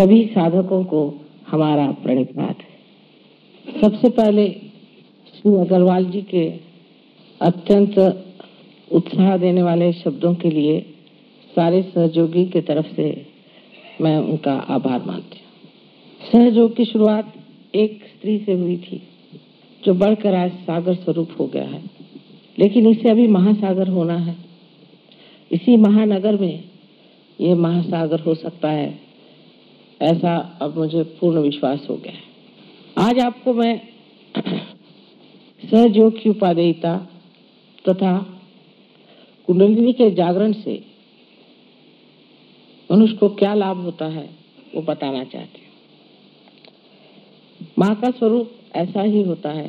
सभी साधकों को हमारा प्रणिपात है। सबसे पहले श्री अग्रवाल जी के अत्यंत उत्साह देने वाले शब्दों के लिए सारे सहयोगी की तरफ़ से मैं उनका आभार मानती हूँ। सहयोग की शुरुआत एक स्त्री से हुई थी, जो बढ़कर आज सागर स्वरूप हो गया है। लेकिन इसे अभी महासागर होना है। इसी महानगर में ये महासागर हो सकता है। ऐसा अब मुझे पूर्ण विश्वास हो गया आज आपको मैं सहयोग की उपादेयता तथा कुंडलिनी के जागरण से मनुष्य को क्या लाभ होता है, वो बताना चाहती हूँ। माँ का स्वरूप ऐसा ही होता है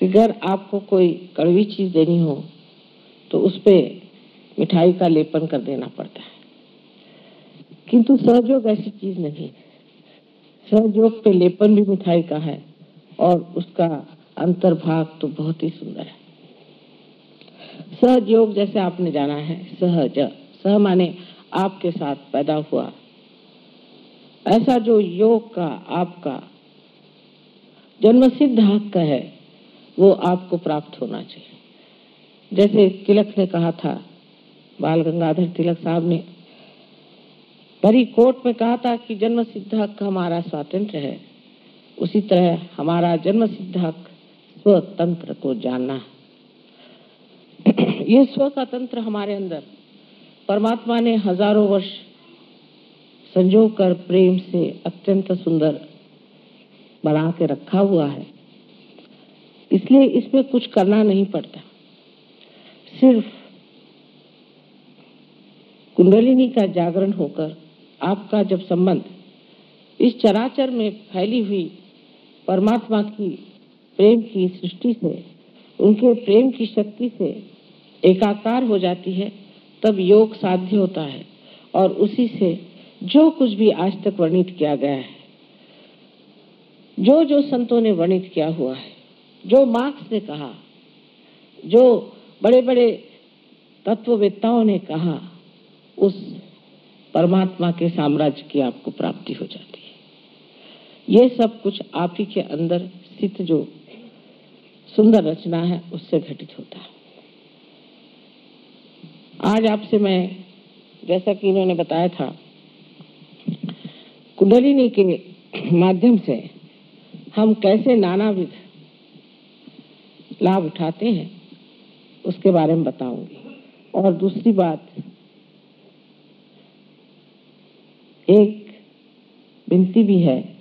अगर आपको कोई कड़वी चीज़ देनी हो तो उस पर मिठाई का लेपन कर देना पड़ता है। किंतु सहयोग ऐसी चीज़ नहीं। सहयोग पे लेपन भी मिठाई का है और उसका अंतर्भाग तो बहुत ही सुंदर है। सहयोग जैसे आपने जाना है, सहज, सह माने आपके साथ पैदा हुआ। ऐसा जो योग का आपका जन्म सिद्ध हक का है, वो आपको प्राप्त होना चाहिए। जैसे तिलक ने कहा था, बाल गंगाधर तिलक साहब ने भरी कोर्ट में कहा था कि जन्म सिद्ध हक हमारा स्वातंत्र है। उसी तरह हमारा जन्म सिद्ध हक स्वतंत्र को जानना। है ये स्व का तंत्र हमारे अंदर। परमात्मा ने हज़ारों वर्ष संजो कर प्रेम से अत्यंत सुंदर बना के रखा हुआ है। इसलिए इसमें कुछ करना नहीं पड़ता। सिर्फ़ कुंडलिनी का जागरण होकर आपका जब संबंध इस चराचर में फैली हुई परमात्मा की प्रेम की सृष्टि से, उनके प्रेम की शक्ति से एकाकार हो जाती है, तब योग साध्य होता है और उसी से जो कुछ भी आज तक वर्णित किया गया है, जो जो संतों ने वर्णित किया हुआ है, जो मार्क्स ने कहा, जो बड़े बड़े तत्ववेत्ताओं ने कहा, उस परमात्मा के साम्राज्य की आपको प्राप्ति हो जाती है। ये सब कुछ आप ही के अंदर स्थित जो सुंदर रचना है, उससे घटित होता है। आज आपसे मैं, जैसा कि इन्होंने बताया था, कुंडलिनी के माध्यम से हम कैसे नानाविध लाभ उठाते हैं, उसके बारे में बताऊँगी। और दूसरी बात एक विनती भी है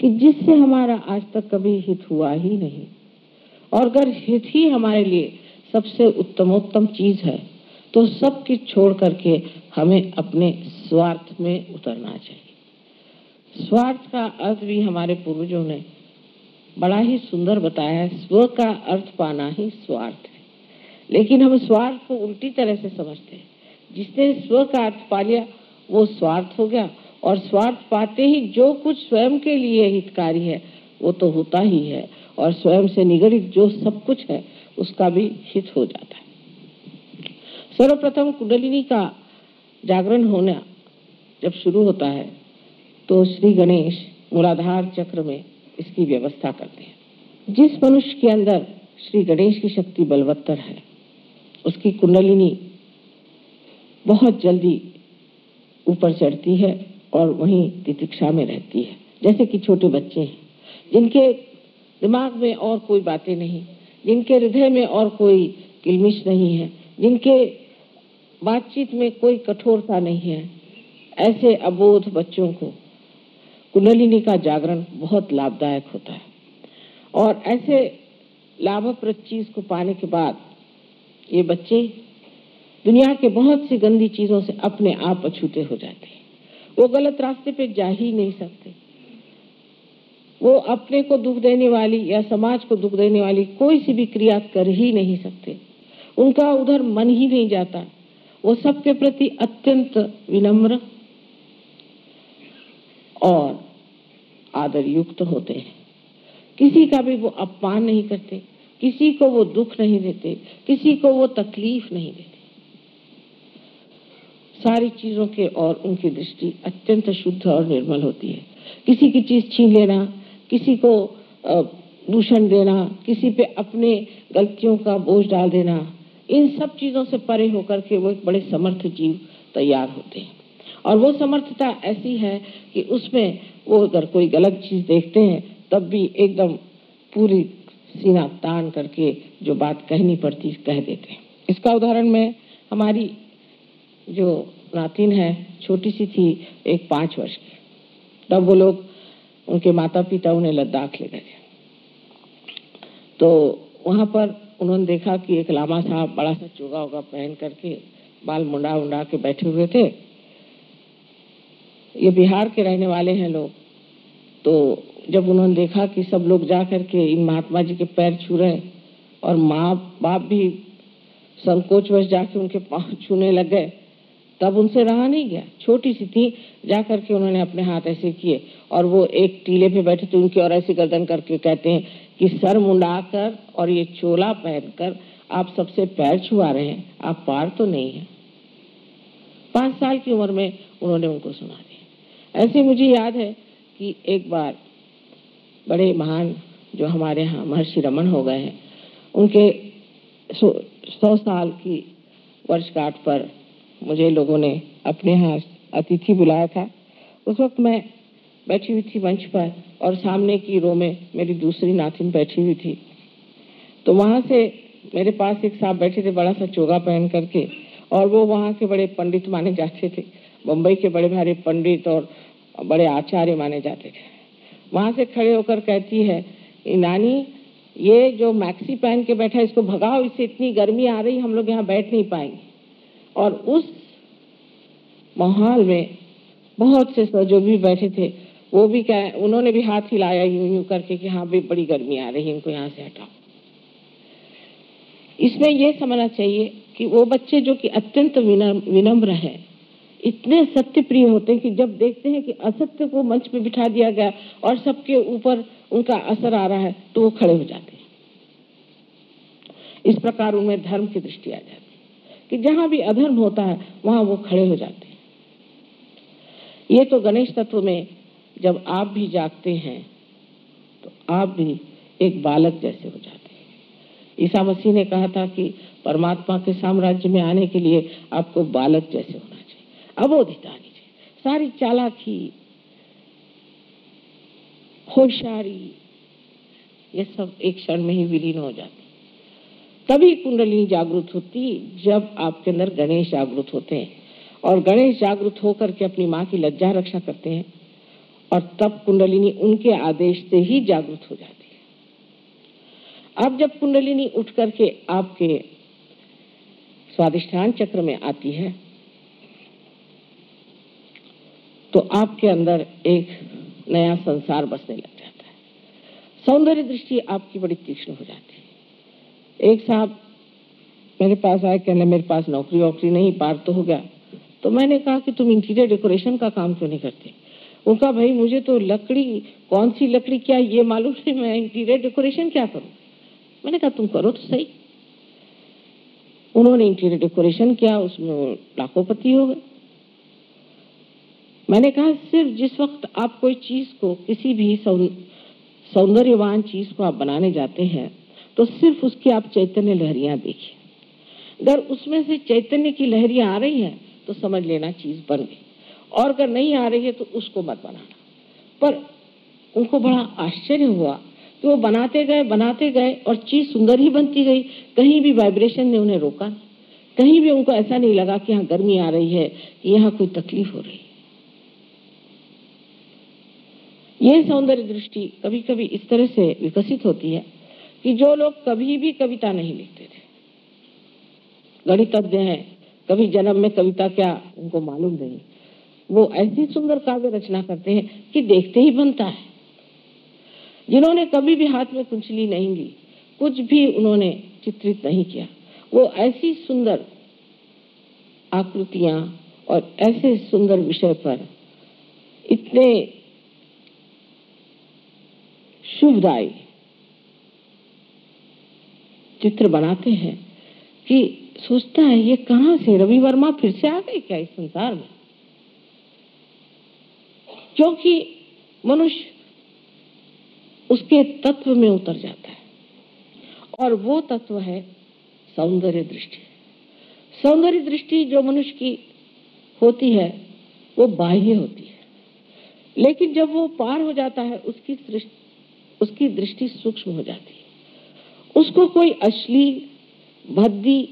कि जिससे हमारा आज तक कभी हित हुआ ही नहीं। और अगर हित ही हमारे लिए सबसे उत्तमोत्तम चीज़ है तो सब कुछ छोड़ करके हमें अपने स्वार्थ में उतरना चाहिए। स्वार्थ का अर्थ भी हमारे पूर्वजों ने बड़ा ही सुंदर बताया है, स्व का अर्थ पाना ही स्वार्थ है। लेकिन हम स्वार्थ को उल्टी तरह से समझते हैं। जिसने स्व का अर्थ पा लिया वो स्वार्थ हो गया। और स्वार्थ पाते ही जो कुछ स्वयं के लिए हितकारी है, वो तो होता ही है। और स्वयं से निगड़ित जो सब कुछ है, उसका भी हित हो जाता है। सर्वप्रथम कुंडलिनी का जागरण होना जब शुरू होता है तो श्री गणेश मूलाधार चक्र में इसकी व्यवस्था करते हैं। जिस मनुष्य के अंदर श्री गणेश की शक्ति बलवत्तर है, उसकी कुंडलिनी बहुत जल्दी ऊपर चढ़ती है और वहीं तितिक्षा में रहती है। जैसे कि छोटे बच्चे हैं, जिनके दिमाग में और कोई बातें नहीं, जिनके हृदय में और कोई किलमिश नहीं है, जिनके बातचीत में कोई कठोरता नहीं है, ऐसे अबोध बच्चों को कुंडलिनी का जागरण बहुत लाभदायक होता है। और ऐसे लाभप्रद चीज़ को पाने के बाद ये बच्चे दुनिया के बहुत सी गंदी चीज़ों से अपने आप अछूते हो जाते हैं। वो गलत रास्ते पे जा ही नहीं सकते। वो अपने को दुख देने वाली या समाज को दुख देने वाली कोई सी भी क्रिया कर ही नहीं सकते। उनका उधर मन ही नहीं जाता। वो सबके प्रति अत्यंत विनम्र और आदर युक्त होते हैं। किसी का भी वो अपमान नहीं करते, किसी को वो दुख नहीं देते, किसी को वो तकलीफ़ नहीं देते। सारी चीज़ों के और उनकी दृष्टि अत्यंत शुद्ध और निर्मल होती है। किसी की चीज़ छीन लेना, किसी को दूषण देना, किसी पे अपने गलतियों का बोझ डाल देना, इन सब चीज़ों से परे होकर के वो एक बड़े समर्थ जीव तैयार होते हैं। और वो समर्थता ऐसी है कि उसमें वो अगर कोई गलत चीज़ देखते हैं, तब भी एकदम पूरी सीना तान करके जो बात कहनी पड़ती कह देते हैं। इसका उदाहरण मैं हमारी जो नातिन है, छोटी सी थी, एक पाँच वर्ष की। तब वो लोग उनके माता पिता उन्हें लद्दाख ले गए। तो वहाँ पर उन्होंने देखा कि एक लामा साहब बड़ा सा चोगा वोगा पहन करके, बाल मुंडा उंडा के बैठे हुए थे। ये बिहार के रहने वाले हैं लोग। तो जब उन्होंने देखा कि सब लोग जा करके इन महात्मा जी के पैर छू रहे और माँ बाप भी संकोच वश जाके उनके पाँव छूने लग गए तब उनसे रहा नहीं गया। छोटी सी थी जा करके उन्होंने अपने हाथ ऐसे किए और वो एक टीले पे बैठे थे, उनकी और ऐसे गर्दन करके कहते हैं कि सर मुंडा कर और ये चोला पहनकर आप सबसे पैर छुआ रहे हैं, आप पार तो नहीं है। पाँच साल की उम्र में उन्होंने उनको सुना दिया। ऐसे मुझे याद है कि एक बार बड़े महान जो हमारे यहाँ महर्षि रमन हो गए हैं, उनके सौ साल की वर्षगांठ पर मुझे लोगों ने अपने यहाँ अतिथि बुलाया था। उस वक्त मैं बैठी हुई थी मंच पर और सामने की रो में मेरी दूसरी नातिन बैठी हुई थी। तो वहाँ से मेरे पास एक साहब बैठे थे, बड़ा सा चोगा पहन करके, और वो वहाँ के बड़े पंडित माने जाते थे। मुंबई के बड़े भारी पंडित और बड़े आचार्य माने जाते थे। वहाँ से खड़े होकर कहती है नानी, ये जो मैक्सी पहन के बैठा है, इसको भगाओ, इससे इतनी गर्मी आ रही हम लोग यहाँ बैठ नहीं पाएँगे। और उस माहौल में बहुत से सर जो भी बैठे थे, वो भी क्या उन्होंने भी हाथ हिलाया यूँ यूँ करके कि हाँ भी बड़ी गर्मी आ रही है, इनको यहाँ से हटाओ। इसमें यह समझना चाहिए कि वो बच्चे जो कि अत्यंत विनम्र है, इतने सत्य प्रिय होते हैं कि जब देखते हैं कि असत्य को मंच पे बिठा दिया गया और सबके ऊपर उनका असर आ रहा है तो वो खड़े हो जाते हैं। इस प्रकार उनमें धर्म की दृष्टि आ जाती है। कि जहाँ भी अधर्म होता है, वहाँ वो खड़े हो जाते हैं। ये तो गणेश तत्व में जब आप भी जागते हैं तो आप भी एक बालक जैसे हो जाते हैं। ईसा मसीह ने कहा था कि परमात्मा के साम्राज्य में आने के लिए आपको बालक जैसे होना चाहिए। अबोधित आनी चाहिए। सारी चालाकी, होशियारी, ये सब एक क्षण में ही विलीन हो जाती तभी कुंडली जागृत होती जब आपके अंदर गणेश जागृत होते हैं। और गणेश जागृत होकर के अपनी माँ की लज्जा रक्षा करते हैं। और तब कुंडलिनी उनके आदेश से ही जागृत हो जाती है। अब जब कुंडलिनी उठ करके आपके स्वादिष्ठान चक्र में आती है तो आपके अंदर एक नया संसार बसने लग जाता है। सौंदर्य दृष्टि आपकी बड़ी तीक्ष्ण हो जाती है। एक साहब मेरे पास आए, कहने, मेरे पास नौकरी वोकरी नहीं, पार तो हो गया। तो मैंने कहा कि तुम इंटीरियर डेकोरेशन का काम क्यों नहीं करते? उनका भाई, मुझे तो लकड़ी, कौन सी लकड़ी, क्या ये मालूम नहीं मैं इंटीरियर डेकोरेशन क्या करूँ? मैंने कहा, तुम करो तो सही। उन्होंने इंटीरियर डेकोरेशन किया, उसमें लाखोपति हो गए। मैंने कहा, सिर्फ़ जिस वक्त आप कोई चीज़ को, किसी भी सौंदर्यवान चीज़ को आप बनाने जाते हैं तो सिर्फ़ उसकी आप चैतन्य लहरियाँ देखिए। अगर उसमें से चैतन्य की लहरियाँ आ रही हैं तो समझ लेना चीज़ बन गई। और अगर नहीं आ रही है तो उसको मत बनाना। पर उनको बड़ा आश्चर्य हुआ कि वो बनाते गए बनाते गए और चीज़ सुंदर ही बनती गई। कहीं भी वाइब्रेशन ने उन्हें रोका कहीं भी उनको ऐसा नहीं लगा कि यहाँ गर्मी आ रही है, कि यहाँ कोई तकलीफ़ हो रही। है यह सौंदर्य दृष्टि कभी कभी इस तरह से विकसित होती है कि जो लोग कभी भी कविता नहीं लिखते थे। गणितज्ञ हैं, कभी जन्म में कविता क्या उनको मालूम नहीं। वो ऐसी सुंदर काव्य रचना करते हैं कि देखते ही बनता है। जिन्होंने कभी भी हाथ में कुंचली नहीं ली, कुछ भी उन्होंने चित्रित नहीं किया। वो ऐसी सुंदर आकृतियाँ और ऐसे सुंदर विषय पर इतने शुभदायी चित्र बनाते हैं कि सोचता है, ये कहाँ से रवि वर्मा फिर से आ गए क्या इस संसार में? क्योंकि मनुष्य उसके तत्व में उतर जाता है। और वो तत्व है सौंदर्य दृष्टि। सौंदर्य दृष्टि जो मनुष्य की होती है, वो बाह्य होती है। लेकिन जब वो पार हो जाता है, उसकी उसकी दृष्टि सूक्ष्म हो जाती है। उसको कोई अश्लील भद्दी,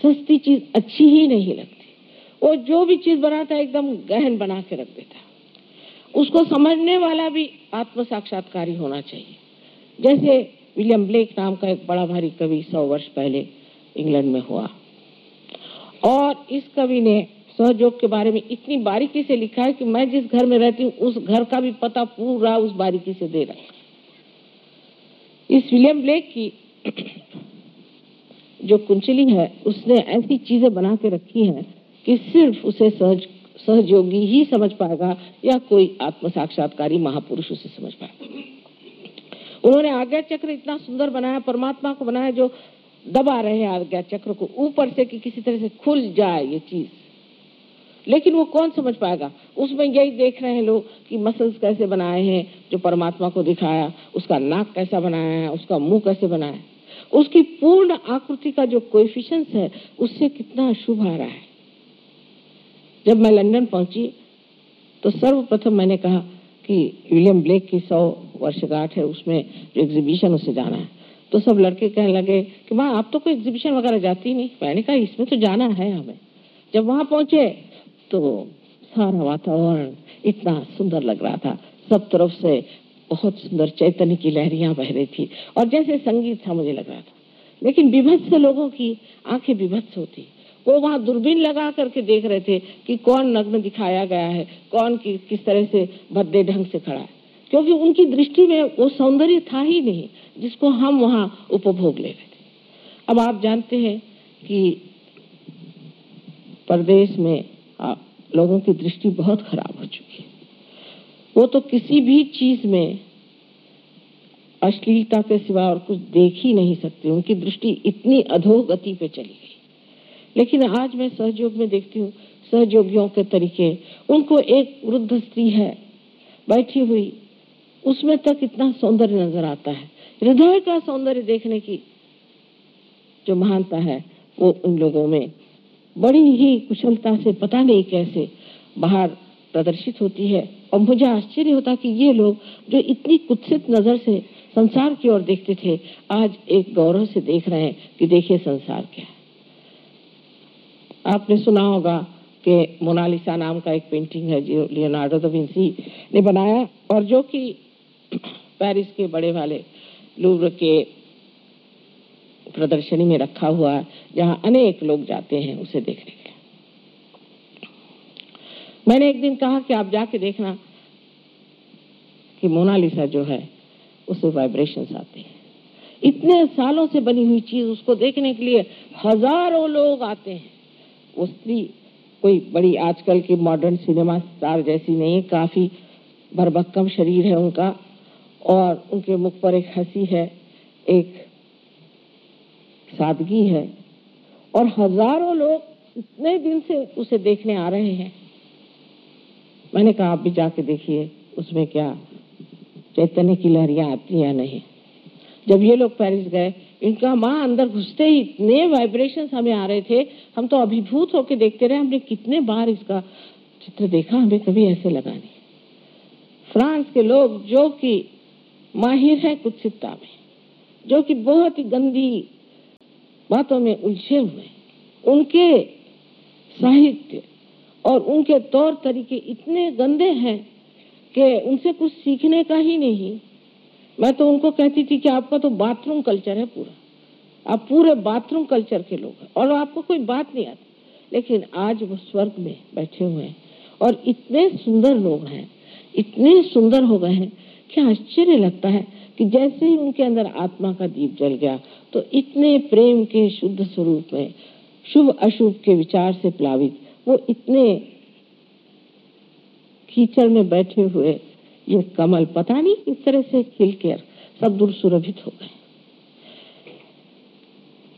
सस्ती चीज़ अच्छी ही नहीं लगती। वो जो भी चीज़ बनाता है, एकदम गहन बना के रख देता उसको समझने वाला भी आत्म साक्षात्कारी होना चाहिए। जैसे विलियम ब्लेक नाम का एक बड़ा भारी कवि सौ वर्ष पहले इंग्लैंड में हुआ। और इस कवि ने सहयोग के बारे में इतनी बारीकी से लिखा है कि मैं जिस घर में रहती हूँ, उस घर का भी पता पूरा उस बारीकी से दे रहा इस विलियम ब्लेक की जो कुंचली है, उसने ऐसी चीज़ें बना के रखी हैं कि सिर्फ़ उसे सहज सहयोगी ही समझ पाएगा या कोई आत्म साक्षात्कारी महापुरुष उसे समझ पाएगा। उन्होंने आज्ञा चक्र इतना सुंदर बनाया, परमात्मा को बनाया, जो दबा रहे हैं आज्ञा चक्र को ऊपर से कि किसी तरह से खुल जाए ये चीज़। लेकिन वो कौन समझ पाएगा? उसमें यही देख रहे हैं लोग कि मसल्स कैसे बनाए हैं, जो परमात्मा को दिखाया, उसका नाक कैसा बनाया है उसका मुँह कैसे बनाया। है उसकी पूर्ण आकृति का जो कोएफिशिएंस है, उससे कितना शुभ आ रहा है। जब मैं लंदन पहुँची तो सर्वप्रथम मैंने कहा कि विलियम ब्लेक की सौ वर्षगांठ है, उसमें जो एग्जीबिशन उसे जाना है। तो सब लड़के कहने लगे कि वहाँ आप तो कोई एग्जीबिशन वगैरह जाती नहीं। मैंने कहा, इसमें तो जाना है हमें। जब वहाँ पहुँचे तो सारा वातावरण इतना सुंदर लग रहा था। सब तरफ़ से बहुत सुंदर चैतन्य की लहरियाँ बह रही थी और जैसे संगीत था मुझे लग रहा था। लेकिन विभत्स लोगों की आँखें विभत्स होती। वो वहाँ दूरबीन लगा करके देख रहे थे कि कौन नग्न दिखाया गया है कौन कि, किस तरह से भद्दे ढंग से खड़ा है। क्योंकि उनकी दृष्टि में वो सौंदर्य था ही नहीं जिसको हम वहाँ उपभोग ले रहे थे। अब आप जानते हैं कि प्रदेश में लोगों की दृष्टि बहुत खराब हो चुकी है। वो तो किसी भी चीज़ में अश्लीलता के सिवा और कुछ देख ही नहीं सकते। उनकी दृष्टि इतनी अधोगति पे चली गई। लेकिन आज मैं सहयोग में देखती हूँ, सहयोगियों के तरीके। उनको एक वृद्ध स्त्री है, बैठी हुई। उसमें तक इतना सौंदर्य नज़र आता है। हृदय का सौंदर्य देखने की जो महानता है, वो उन लोगों में बड़ी ही कुशलता से, पता नहीं कैसे बाहर प्रदर्शित होती है। और मुझे आश्चर्य होता कि ये लोग जो इतनी कुत्सित नज़र से संसार की ओर देखते थे, आज एक गौरव से देख रहे हैं कि देखिए संसार क्या है। आपने सुना होगा कि मोनालिसा नाम का एक पेंटिंग है जो लियोनार्डो दा विंसी ने बनाया, और जो कि पेरिस के बड़े वाले लूव्र के प्रदर्शनी में रखा हुआ है, जहाँ अनेक लोग जाते हैं उसे देखने मैंने एक दिन कहा कि आप जाके देखना कि मोनालिसा जो है, उसे वाइब्रेशंस आते हैं। इतने सालों से बनी हुई चीज़ उसको देखने के लिए हज़ारों लोग आते हैं। वो स्त्री कोई बड़ी आजकल की मॉडर्न सिनेमा स्टार जैसी नहीं है काफ़ी भरभक्कम शरीर है उनका और उनके मुख पर एक हँसी है, एक सादगी है और हज़ारों लोग इतने दिन से उसे देखने आ रहे हैं। मैंने कहा, आप भी जाके देखिए, उसमें क्या चैतन्य की लहरियाँ आती या नहीं? जब ये लोग पेरिस गए, इनका माँ अंदर घुसते ही इतने वाइब्रेशन हमें आ रहे थे। हम तो अभिभूत होके देखते रहे, हमने कितने बार इसका चित्र देखा, हमें कभी ऐसे लगा नहीं। फ्रांस के लोग, जो कि माहिर है कुत्सिकता में, जो कि बहुत ही गंदी बातों में उलझे हुए उनके साहित्य और उनके तौर तरीके इतने गंदे हैं कि उनसे कुछ सीखने का ही नहीं। मैं तो उनको कहती थी कि आपका तो बाथरूम कल्चर है पूरा। आप पूरे बाथरूम कल्चर के लोग हैं। और आपको कोई बात नहीं आती। लेकिन आज वो स्वर्ग में बैठे हुए हैं। और इतने सुंदर लोग हैं। इतने सुंदर हो गए हैं कि आश्चर्य लगता है कि जैसे ही उनके अंदर आत्मा का दीप जल गया तो इतने प्रेम के शुद्ध स्वरूप में शुभ अशुभ के विचार से प्लावित वो इतने कीचड़ में बैठे हुए, ये कमल पता नहीं किस तरह से खिल कर सब दूर सुरभित हो गए।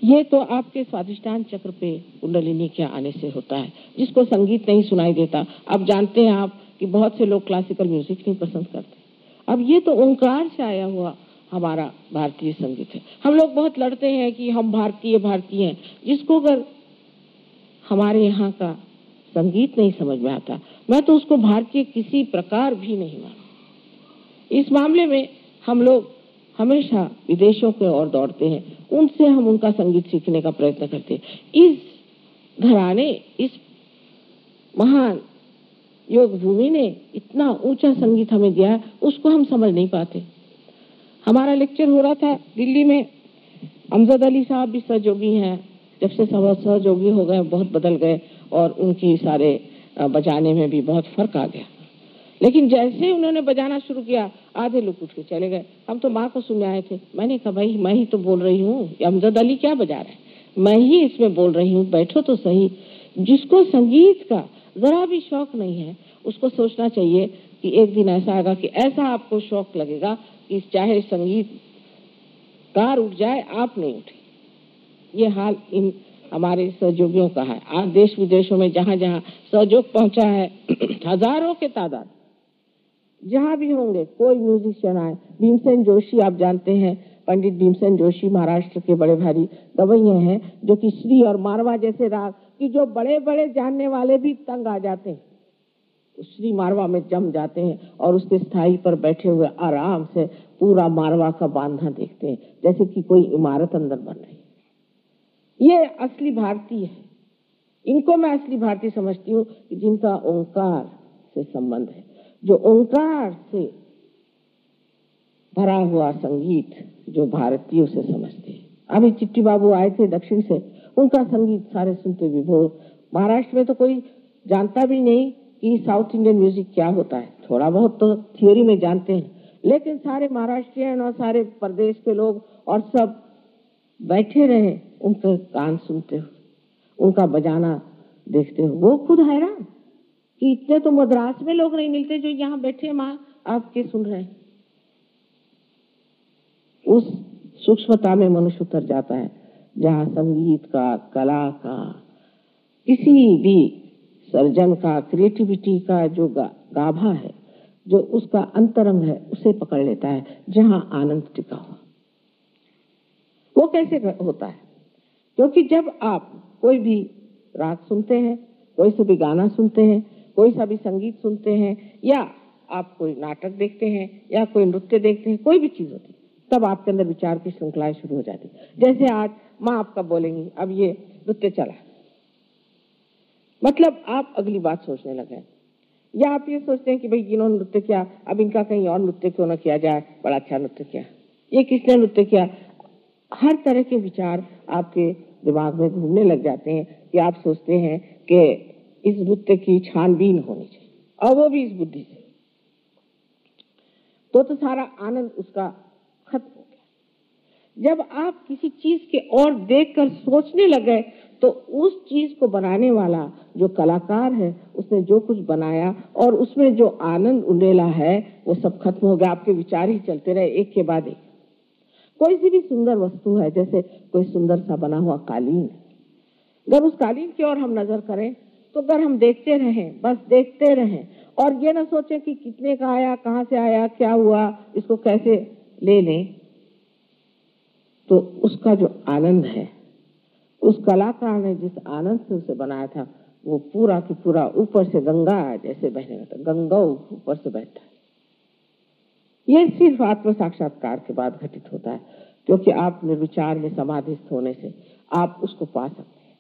ये तो आपके स्वादिष्टान चक्र पे कुंडलिनी के आने से होता है, जिसको संगीत नहीं सुनाई देता। अब जानते हैं आप कि बहुत से लोग क्लासिकल म्यूज़िक नहीं पसंद करते। अब ये तो ओंकार से आया हुआ हमारा भारतीय संगीत है। हम लोग बहुत लड़ते हैं कि हम भारतीय भारतीय हैं। जिसको अगर हमारे यहाँ का संगीत नहीं समझ में आता। मैं तो उसको भारतीय किसी प्रकार भी नहीं मानू इस मामले में हम लोग हमेशा विदेशों के ओर दौड़ते हैं। उनसे हम उनका संगीत सीखने का प्रयत्न करते हैं। इस घराने, इस महान योग भूमि ने इतना ऊँचा संगीत हमें दिया उसको हम समझ नहीं पाते। हमारा लेक्चर हो रहा था दिल्ली में। अमजद अली साहब भी सहयोगी हैं। जब से सहयोगी हो गए, बहुत बदल गए। और उनकी सारे बजाने में भी बहुत फ़र्क आ गया। लेकिन जैसे उन्होंने बजाना शुरू किया, आधे लोग उठ के चले गए। हम तो माँ को सुनने आए थे। मैंने कहा, भाई, मैं ही तो बोल रही हूँ। अमजद अली क्या बजा रहे हैं? मैं ही इसमें बोल रही हूँ। बैठो तो सही। जिसको संगीत का जरा भी शौक नहीं है, उसको सोचना चाहिए कि एक दिन ऐसा आएगा कि ऐसा आपको शौक लगेगा कि चाहे संगीत कार उठ जाए, आप नहीं उठे। ये हाल इन हमारे सहयोगियों का है। आज देश विदेशों में जहाँ जहाँ सहयोग पहुँचा है, हज़ारों के तादाद। जहाँ भी होंगे, कोई म्यूजिशियन आए, भीमसेन जोशी आप जानते हैं, पंडित भीमसेन जोशी महाराष्ट्र के बड़े भारी गवैये हैं, जो कि श्री और मारवा जैसे राग, की जो बड़े बड़े जानने वाले भी तंग आ जाते हैं। श्री मारवा में जम जाते हैं और उसके स्थायी पर बैठे हुए आराम से पूरा मारवा का बांधा देखते हैं, जैसे कि कोई इमारत अंदर बन रही ये असली भारतीय है। इनको मैं असली भारतीय समझती हूँ जिनका ओंकार से संबंध है। जो ओंकार से भरा हुआ संगीत जो भारतीयों से समझते हैं। अभी चिट्टी बाबू आए थे दक्षिण से, उनका संगीत सारे सुनते विभोर महाराष्ट्र में तो कोई जानता भी नहीं कि साउथ इंडियन म्यूज़िक क्या होता है। थोड़ा बहुत तो थियोरी में जानते हैं। लेकिन सारे महाराष्ट्रियन और सारे प्रदेश के लोग और सब बैठे रहे उनके कान सुनते हो उनका बजाना देखते हो वो खुद हैरान कि इतने तो मद्रास में लोग नहीं मिलते जो यहाँ बैठे माँ आपके सुन रहे हैं। उस सूक्ष्मता में मनुष्य उतर जाता है जहाँ संगीत का कला का किसी भी सर्जन का क्रिएटिविटी का जो गा, गाभा है जो उसका अंतरंग है उसे पकड़ लेता है जहाँ आनंद टिका हुआ वो कैसे होता है? क्योंकि जब आप कोई भी राग सुनते हैं, कोई से भी गाना सुनते हैं, कोई सा भी संगीत सुनते हैं, या आप कोई नाटक देखते हैं, या कोई नृत्य देखते हैं, कोई भी चीज़ होती है, तब आपके अंदर विचार की श्रृंखलाएँ शुरू हो जाती जैसे आज माँ आपका बोलेंगी, अब ये नृत्य चला। मतलब आप अगली बात सोचने लगे या आप ये सोचते हैं कि भाई इन्होंने नृत्य किया, अब इनका कहीं और नृत्य क्यों ना किया जाए? बड़ा अच्छा नृत्य किया। ये किसने नृत्य किया? हर तरह के विचार आपके दिमाग में घूमने लग जाते हैं कि आप सोचते हैं कि इस बुद्ध की छानबीन होनी चाहिए। और वो भी इस बुद्धि से। तो तो सारा आनंद उसका खत्म हो गया। जब आप किसी चीज़ के और देखकर सोचने लगे तो उस चीज़ को बनाने वाला जो कलाकार है, उसने जो कुछ बनाया और उसमें जो आनंद उड़ेला है, वो सब खत्म हो गया। आपके विचार ही चलते रहे, एक के बाद एक। कोई सी भी सुंदर वस्तु है, जैसे कोई सुंदर सा बना हुआ कालीन। अगर उस कालीन की ओर हम नज़र करें तो अगर हम देखते रहें, बस देखते रहें, और ये ना सोचें कि कितने का आया, कहाँ से आया, क्या हुआ, इसको कैसे ले लें तो उसका जो आनंद है, उस कलाकार ने जिस आनंद से उसे बनाया था, वो पूरा की पूरा ऊपर से गंगा जैसे बहने लगता गंगा ऊपर से बहता है। ये सिर्फ़ आत्म साक्षात्कार के बाद घटित होता है, क्योंकि आप निर्विचार में समाधिस्थ होने से आप उसको पा सकते हैं।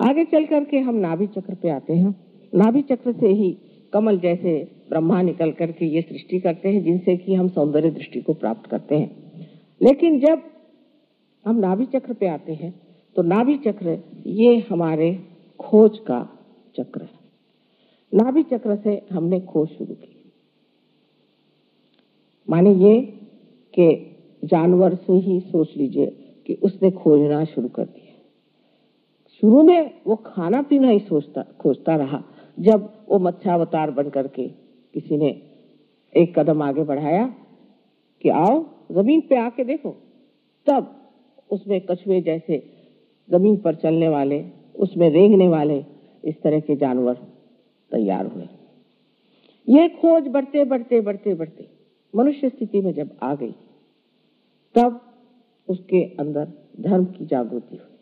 आगे चल करके हम नाभि चक्र पे आते हैं। नाभि चक्र से ही कमल जैसे ब्रह्मा निकल करके ये सृष्टि करते हैं, जिनसे कि हम सौंदर्य दृष्टि को प्राप्त करते हैं। लेकिन जब हम नाभि चक्र पे आते हैं तो नाभि चक्र ये हमारे खोज का चक्र है। नाभि चक्र से हमने खोज शुरू की। माने ये कि जानवर से ही सोच लीजिए कि उसने खोजना शुरू कर दिया। शुरू में वो खाना पीना ही सोचता, खोजता रहा। जब वो मत्स्यावतार बन करके किसी ने एक कदम आगे बढ़ाया कि आओ ज़मीन पे आके देखो, तब उसमें कछुए जैसे ज़मीन पर चलने वाले, उसमें रेंगने वाले इस तरह के जानवर तैयार हुए। ये खोज बढ़ते बढ़ते बढ़ते बढ़ते मनुष्य स्थिति में जब आ गई, तब उसके अंदर धर्म की जागृति हुई।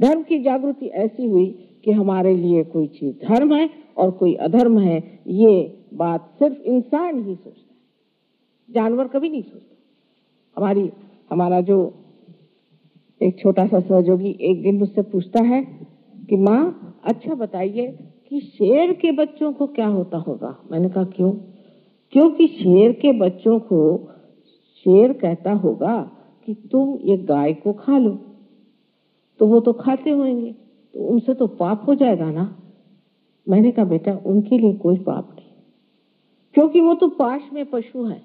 धर्म की जागृति ऐसी हुई कि हमारे लिए कोई चीज़ धर्म है और कोई अधर्म है, ये बात सिर्फ़ इंसान ही सोचता है। जानवर कभी नहीं सोचता। हमारी, हमारा जो एक छोटा सा सहयोगी एक दिन मुझसे पूछता है कि, माँ अच्छा बताइए कि शेर के बच्चों को क्या होता होगा? मैंने कहा, क्यों? क्योंकि शेर के बच्चों को शेर कहता होगा कि तुम ये गाय को खा लो। तो वो तो खाते होंगे। तो उनसे तो पाप हो जाएगा ना? मैंने कहा, बेटा, उनके लिए कोई पाप नहीं। क्योंकि वो तो पाश में पशु है।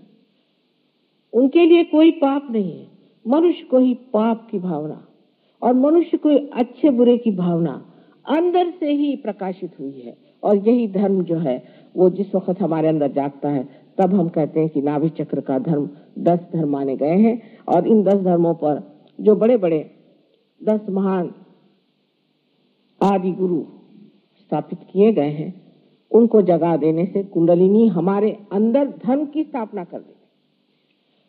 उनके लिए कोई पाप नहीं है। मनुष्य को ही पाप की भावना और मनुष्य को अच्छे बुरे की भावना अंदर से ही प्रकाशित हुई है। और यही धर्म जो है, वो जिस वक्त हमारे अंदर जागता है, तब हम कहते हैं कि नाभि चक्र का धर्म दस धर्म माने गए हैं। और इन दस धर्मों पर जो बड़े बड़े दस महान आदि गुरु स्थापित किए गए हैं, उनको जगा देने से कुंडलिनी हमारे अंदर धर्म की स्थापना कर देती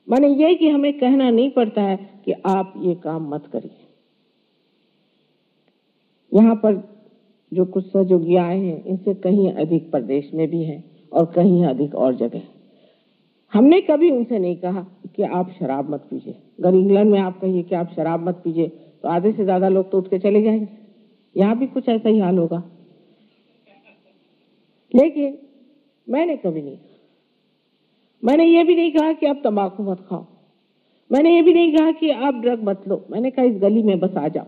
माने ये कि हमें कहना नहीं पड़ता है कि आप ये काम मत करिए। यहाँ पर जो कुछ सहयोगी आए हैं, इनसे कहीं अधिक प्रदेश में भी हैं और कहीं अधिक और जगह हमने कभी उनसे नहीं कहा कि आप शराब मत पीजिए। अगर इंग्लैंड में आप कहिए कि आप शराब मत पीजिए तो आधे से ज़्यादा लोग तो उठ के चले जाएँगे। यहाँ भी कुछ ऐसा ही हाल होगा। लेकिन मैंने कभी नहीं मैंने ये भी नहीं कहा कि आप तंबाकू मत खाओ। मैंने ये भी नहीं कहा कि आप ड्रग मत लो। मैंने कहा, इस गली में बस आ जाओ।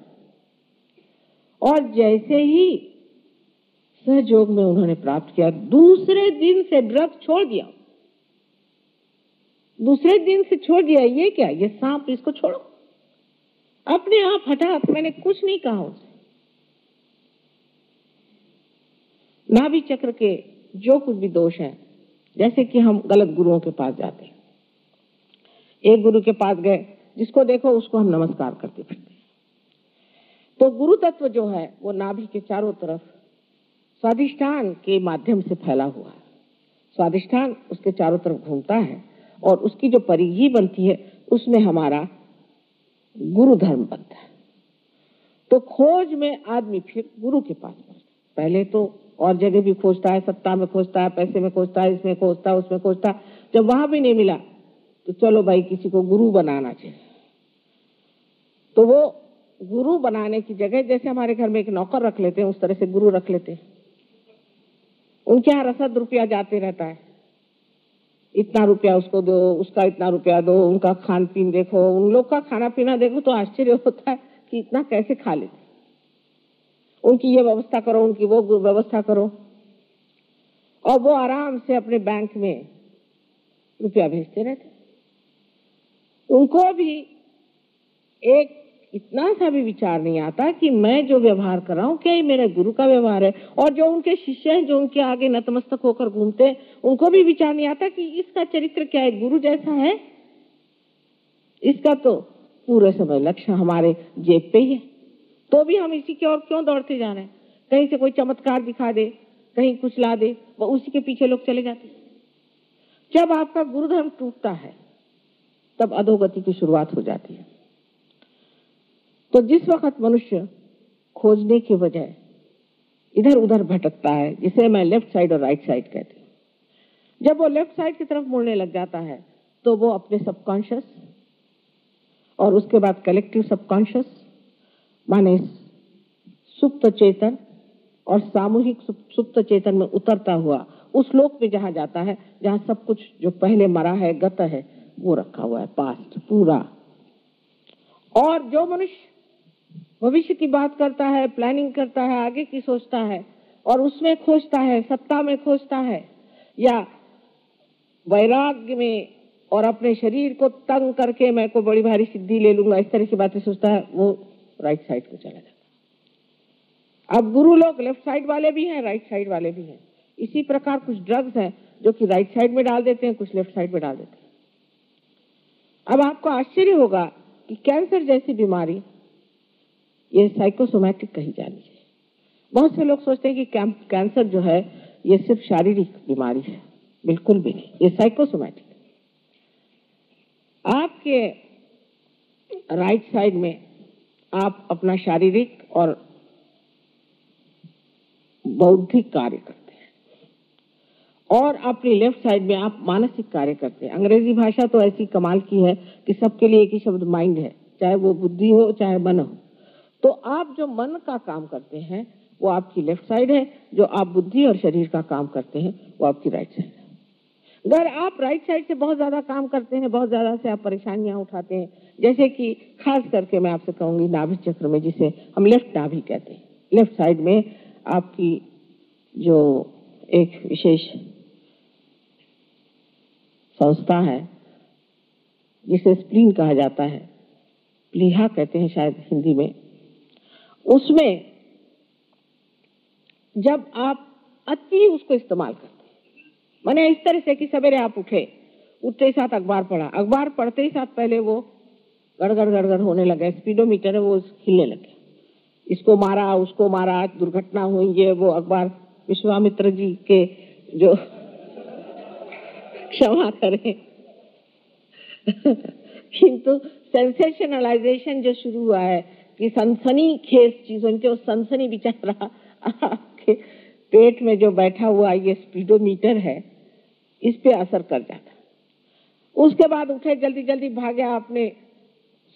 और जैसे ही सहयोग में उन्होंने प्राप्त किया, दूसरे दिन से ड्रग छोड़ दिया। दूसरे दिन से छोड़ दिया, ये क्या? ये सांप, इसको छोड़ो। अपने आप हटा, मैंने कुछ नहीं कहा उसे। नाभि चक्र के जो कुछ भी दोष है, जैसे कि हम गलत गुरुओं के पास जाते हैं। एक गुरु के पास गए, जिसको देखो, उसको हम नमस्कार करते फिरते तो गुरु तत्व जो है, वो नाभि के चारों तरफ़ स्वादिष्ठान के माध्यम से फैला हुआ है। स्वादिष्ठान उसके चारों तरफ़ घूमता है और उसकी जो परिधि बनती है, उसमें हमारा गुरु धर्म बनता है। तो खोज में आदमी फिर गुरु के पास पहुँचता पहले तो और जगह भी खोजता है, सत्ता में खोजता है, पैसे में खोजता है, इसमें खोजता है, उसमें खोजता है। जब वहाँ भी नहीं मिला तो चलो भाई, किसी को गुरु बनाना चाहिए। तो वो गुरु बनाने की जगह, जैसे हमारे घर में एक नौकर रख लेते हैं, उस तरह से गुरु रख लेते हैं। उनके यहाँ रसद रुपया जाते रहता है। इतना रुपया उसको दो, उसका इतना रुपया दो, उनका खान पीन देखो, उन लोग का खाना पीना देखो तो आश्चर्य होता है कि इतना कैसे खा लेते उनकी ये व्यवस्था करो, उनकी वो व्यवस्था करो। और वो आराम से अपने बैंक में रुपया भेजते रहते उनको भी एक इतना सा भी विचार नहीं आता कि मैं जो व्यवहार कर रहा हूँ, क्या ये मेरे गुरु का व्यवहार है? और जो उनके शिष्य हैं, जो उनके आगे नतमस्तक होकर घूमते हैं, उनको भी विचार नहीं आता कि इसका चरित्र क्या है? गुरु जैसा है? इसका तो पूरे समय लक्ष्य हमारे जेब पे ही है। तो भी हम इसी की ओर क्यों दौड़ते जा रहे हैं? कहीं से कोई चमत्कार दिखा दे, कहीं कुछ ला दे, वो उसी के पीछे लोग चले जाते जब आपका गुरुधर्म टूटता है, तब अधोगति की शुरुआत हो जाती है। तो जिस वक्त मनुष्य खोजने के बजाय इधर उधर भटकता है, जिसे मैं लेफ़्ट साइड और राइट साइड कहती हूँ, जब वो लेफ़्ट साइड की तरफ़ मुड़ने लग जाता है तो वो अपने सबकॉन्शियस और उसके बाद कलेक्टिव सबकॉन्शियस माने सुप्त चेतन और सामूहिक सुप्त चेतन में उतरता हुआ, उस लोक में जहाँ जाता है, जहाँ सब कुछ जो पहले मरा है, गत है, वो रखा हुआ है पास्ट पूरा। और जो मनुष्य भविष्य की बात करता है प्लानिंग करता है, आगे की सोचता है और उसमें खोजता है, सत्ता में खोजता है या वैराग्य में और अपने शरीर को तंग करके मैं को बड़ी भारी सिद्धि ले लूँगा, इस तरह की बातें सोचता है, वो राइट साइड को चला जाता अब गुरु लोग लेफ़्ट साइड वाले भी हैं राइट साइड वाले भी हैं। इसी प्रकार कुछ ड्रग्स हैं जो कि राइट साइड में डाल देते हैं, कुछ लेफ़्ट साइड में डाल देते हैं। अब आपको आश्चर्य होगा कि कैंसर जैसी बीमारी ये साइकोसोमैटिक कही जानी चाहिए बहुत से लोग सोचते हैं कि कैंसर जो है, ये सिर्फ़ शारीरिक बीमारी है। बिल्कुल भी नहीं, ये साइकोसोमैटिक आपके राइट साइड में आप अपना शारीरिक और बौद्धिक कार्य करते हैं। और अपनी लेफ़्ट साइड में आप मानसिक कार्य करते हैं। अंग्रेज़ी भाषा तो ऐसी कमाल की है कि सबके लिए एक ही शब्द माइंड है, चाहे वो बुद्धि हो, चाहे मन हो। तो आप जो मन का काम करते हैं, वो आपकी लेफ़्ट साइड है, जो आप बुद्धि और शरीर का काम करते हैं, वो आपकी राइट साइड है। अगर आप राइट साइड से बहुत ज़्यादा काम करते हैं, बहुत ज़्यादा से आप परेशानियाँ उठाते हैं, जैसे कि खास करके मैं आपसे कहूँगी नाभि चक्र में, जिसे हम लेफ़्ट नाभि कहते हैं। लेफ़्ट साइड में आपकी जो एक विशेष संस्था है, जिसे स्प्लीन कहा जाता है प्लीहा कहते हैं शायद हिंदी में। उसमें जब आप अति उसको इस्तेमाल करते मैंने इस तरह से कि सवेरे आप उठे, उठते ही साथ अखबार पढ़ा। अखबार पढ़ते ही साथ पहले वो गड़गड़ गड़गड़ होने लगे, स्पीडोमीटर है, वो हिलने लगे। इसको मारा, उसको मारा दुर्घटना हुई, ये वो अखबार विश्वामित्र जी के जो क्षमा करें। किंतु सेंसेशनलाइजेशन जो शुरू हुआ है कि सनसनी खेस चीज़ों के सनसनी बिचारा आपके पेट में जो बैठा हुआ ये स्पीडोमीटर है, इस पे असर कर जाता। उसके बाद उठे, जल्दी जल्दी भागे आपने,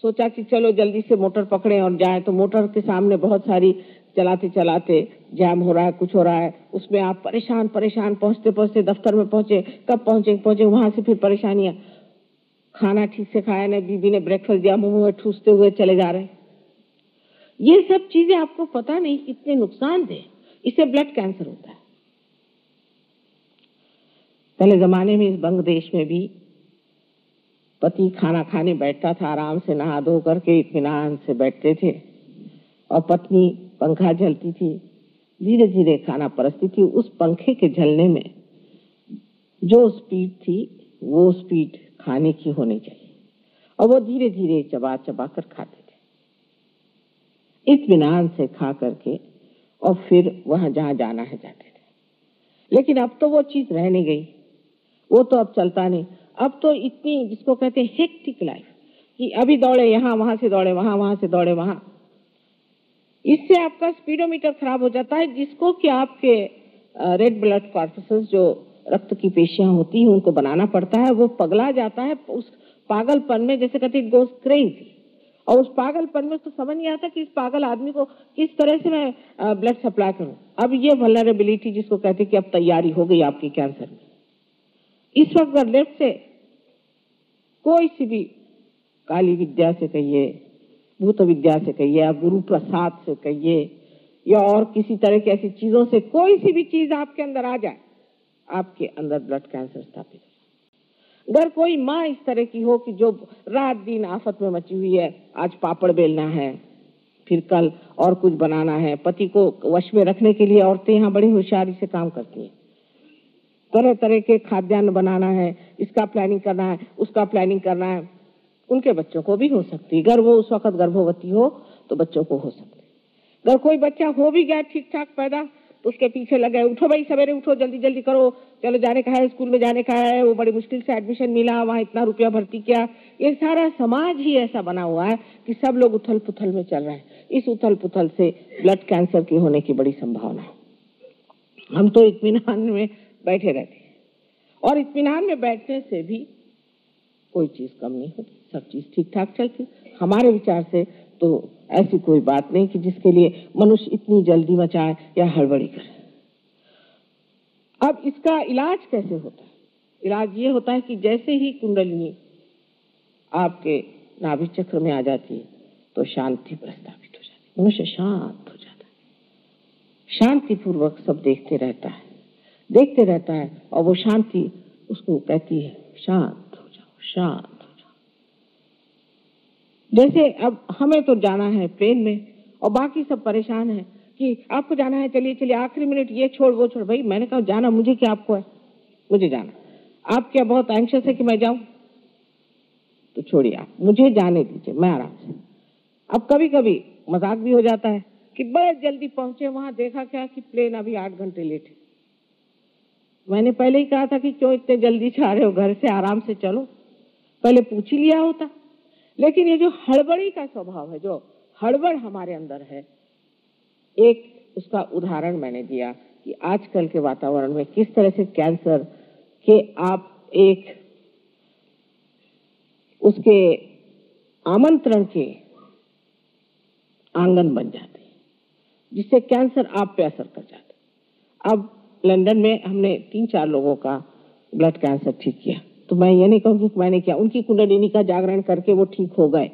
सोचा कि चलो जल्दी से मोटर पकड़े और जाए तो मोटर के सामने बहुत सारी चलाते चलाते जैम हो रहा है, कुछ हो रहा है। उसमें आप परेशान परेशान, पहुँचते पहुँचते दफ्तर में पहुँचे, कब पहुँचे पहुँचे, वहाँ से फिर परेशानियाँ। खाना ठीक से खाया नहीं, बीबी ने ब्रेकफास्ट दिया, मुँह में ठूसते हुए चले जा रहे ये सब चीज़ें आपको पता नहीं कितने नुकसान दे इससे ब्लड कैंसर होता है। पहले जमाने में इस बंग देश में भी पति खाना खाने बैठता था, आराम से नहा धो करके इतमान से बैठते थे। और पत्नी पंखा जलती थी। धीरे धीरे खाना परसती थी। उस पंखे के जलने में जो स्पीड थी, वो स्पीड खाने की होनी चाहिए। और वो धीरे धीरे चबा चबा कर खाते इतमान से खा करके और फिर वहाँ जहाँ जाना है जाते थे। लेकिन अब तो वो चीज़ रह नहीं गई। वो तो अब चलता नहीं। अब तो इतनी जिसको कहते हैं हेक्टिक लाइफ कि अभी दौड़े, यहाँ वहाँ से दौड़े, वहाँ वहाँ से दौड़े, वहाँ। इससे आपका स्पीडोमीटर खराब हो जाता है, जिसको कि आपके रेड ब्लड कॉर्पसेस जो रक्त की पेशियाँ होती हैं, उनको बनाना पड़ता है। वो पगला जाता है उस पागलपन में, जैसे कहते गोस क्रेजी और उस पागलपन में उसको समझ नहीं आता कि इस पागल आदमी को किस तरह से मैं ब्लड सप्लाई करूँ। अब ये वलरेबिलिटी जिसको कहते हैं कि अब तैयारी हो गई आपकी कैंसर में। इस वक्त अगर लेफ़्ट से कोई सी भी काली विद्या से कहिए, भूत विद्या से कहिए, या गुरु प्रसाद से कहिए, या और किसी तरह की ऐसी चीज़ों से कोई सी भी चीज़ आपके अंदर आ जाए, आपके अंदर ब्लड कैंसर स्थापित अगर कोई माँ इस तरह की हो कि जो रात दिन आफत में मची हुई है, आज पापड़ बेलना है, फिर कल और कुछ बनाना है। पति को वश में रखने के लिए औरतें यहाँ बड़ी होशियारी से काम करती हैं। तरह तरह के खाद्यान्न बनाना है, इसका प्लानिंग करना है, उसका प्लानिंग करना है। उनके बच्चों को भी हो सकती है। अगर वो उस वक्त गर्भवती हो तो बच्चों को हो सकती अगर कोई बच्चा हो भी गया ठीक ठाक पैदा तो उसके पीछे लगे, उठो भाई, सवेरे उठो, जल्दी जल्दी करो। चलो, जाने का है, स्कूल में जाने का है, वो बड़ी मुश्किल से एडमिशन मिला, वहाँ इतना रुपया भर्ती किया। ये सारा समाज ही ऐसा बना हुआ है कि सब लोग उथल पुथल में चल रहे हैं। इस उथल पुथल से ब्लड कैंसर की होने की बड़ी संभावना है। हम तो इतमान में बैठे रहते हैं। और इतमान में बैठने से भी कोई चीज़ कम नहीं होती। सब चीज़ ठीक ठाक चलती। हमारे विचार से तो ऐसी कोई बात नहीं कि जिसके लिए मनुष्य इतनी जल्दी मचाए या हड़बड़ी करे। अब इसका इलाज कैसे होता है? इलाज ये होता है कि जैसे ही कुंडलिनी आपके नाभि चक्र में आ जाती है तो शांति प्रस्तावित हो जाती है। मनुष्य शांत हो जाता है। शांति पूर्वक सब देखते रहता है। देखते रहता है और वो शांति उसको कहती है, शांत हो जाओ, शांत जैसे अब हमें तो जाना है ट्रेन में, और बाकी सब परेशान है कि आपको जाना है, चलिए चलिए, आखिरी मिनट ये छोड़, वो छोड़। भाई, मैंने कहा, जाना मुझे क्या आपको है? मुझे जाना। आप क्या बहुत एंशियस है कि मैं जाऊँ? तो छोड़िए आप, मुझे जाने दीजिए, मैं आराम से। अब कभी कभी मज़ाक भी हो जाता है कि बड़े जल्दी पहुँचे, वहाँ देखा क्या कि प्लेन अभी आठ घंटे लेट है। मैंने पहले ही कहा था कि क्यों इतने जल्दी जा रहे हो, घर से आराम से चलो। पहले पूछ ही लिया होता। लेकिन ये जो हड़बड़ी का स्वभाव है, जो हड़बड़ हमारे अंदर है, एक उसका उदाहरण मैंने दिया कि आजकल के वातावरण में किस तरह से कैंसर के आप एक उसके आमंत्रण के आँगन बन जाते जिससे कैंसर आप पे असर कर जाता अब लंदन में हमने तीन चार लोगों का ब्लड कैंसर ठीक किया। तो मैं ये नहीं कहूँगी मैंने किया। उनकी कुंडलिनी का जागरण करके वो ठीक हो गए।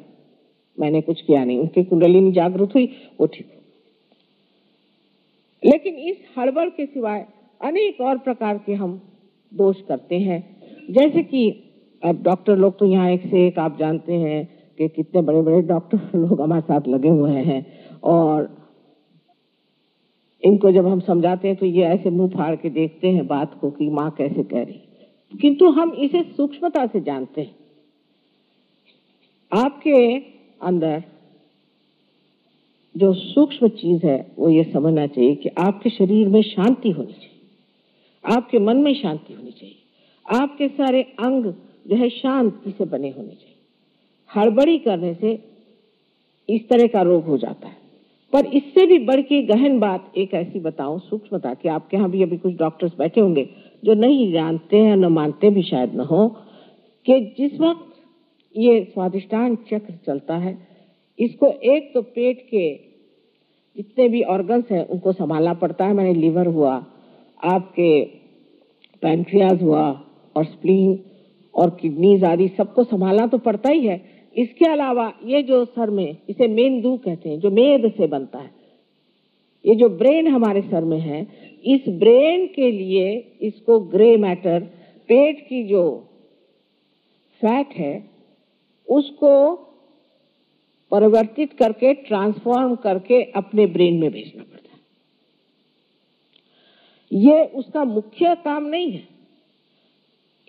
मैंने कुछ किया नहीं। उनकी कुंडलिनी जागृत हुई, वो ठीक हो लेकिन इस हड़बड़ के सिवाय अनेक और प्रकार के हम दोष करते हैं। जैसे कि अब डॉक्टर लोग तो यहाँ एक से एक आप जानते हैं कि कितने बड़े बड़े डॉक्टर लोग हमारे साथ लगे हुए हैं। और इनको जब हम समझाते हैं तो ये ऐसे मुँह फाड़ के देखते हैं बात को कि माँ कैसे कह रही किंतु हम इसे सूक्ष्मता से जानते हैं। आपके अंदर जो सूक्ष्म चीज़ है, वो ये समझना चाहिए कि आपके शरीर में शांति होनी चाहिए। आपके मन में शांति होनी चाहिए। आपके सारे अंग जो है शांति से बने होने चाहिए। हड़बड़ी करने से इस तरह का रोग हो जाता है। पर इससे भी बढ़ के गहन बात एक ऐसी बताऊँ, सूक्ष्मता, कि आपके यहाँ भी अभी कुछ डॉक्टर्स बैठे होंगे जो नहीं जानते हैं, न मानते भी शायद न हो, कि जिस वक्त ये स्वादिष्टान चक्र चलता है, इसको एक तो पेट के जितने भी ऑर्गन्स हैं, उनको संभालना पड़ता है। मैंने लीवर हुआ, आपके पैंक्रियाज हुआ और स्प्लीन और किडनीज आदि, सबको संभालना तो पड़ता ही है। इसके अलावा ये जो सर में, इसे मेंदू कहते हैं, जो मेद से बनता है ये जो ब्रेन हमारे सर में है, इस ब्रेन के लिए इसको ग्रे मैटर, पेट की जो फैट है, उसको परिवर्तित करके, ट्रांसफॉर्म करके अपने ब्रेन में भेजना पड़ता है। ये उसका मुख्य काम नहीं है,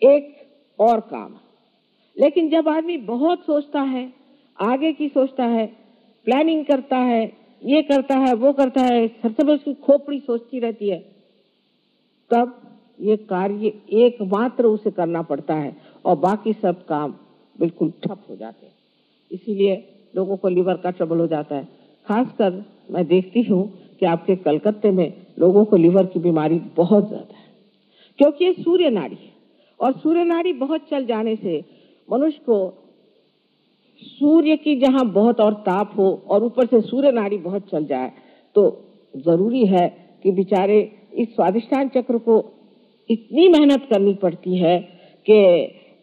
एक और काम। लेकिन जब आदमी बहुत सोचता है, आगे की सोचता है प्लानिंग करता है ये करता है, वो करता है सबसे उसकी खोपड़ी सोचती रहती है। तब ये कार्य एकमात्र उसे करना पड़ता है और बाकी सब काम बिल्कुल ठप हो जाते हैं। इसीलिए लोगों को लीवर का ट्रबल हो जाता है। खासकर मैं देखती हूँ कि आपके कलकत्ते में लोगों को लीवर की बीमारी बहुत ज़्यादा है, क्योंकि ये सूर्य नाड़ी है और सूर्य नाड़ी बहुत चल जाने से मनुष्य को सूर्य की जहाँ बहुत और ताप हो और ऊपर से सूर्य नाड़ी बहुत चल जाए तो ज़रूरी है कि बेचारे इस स्वादिष्टान चक्र को इतनी मेहनत करनी पड़ती है कि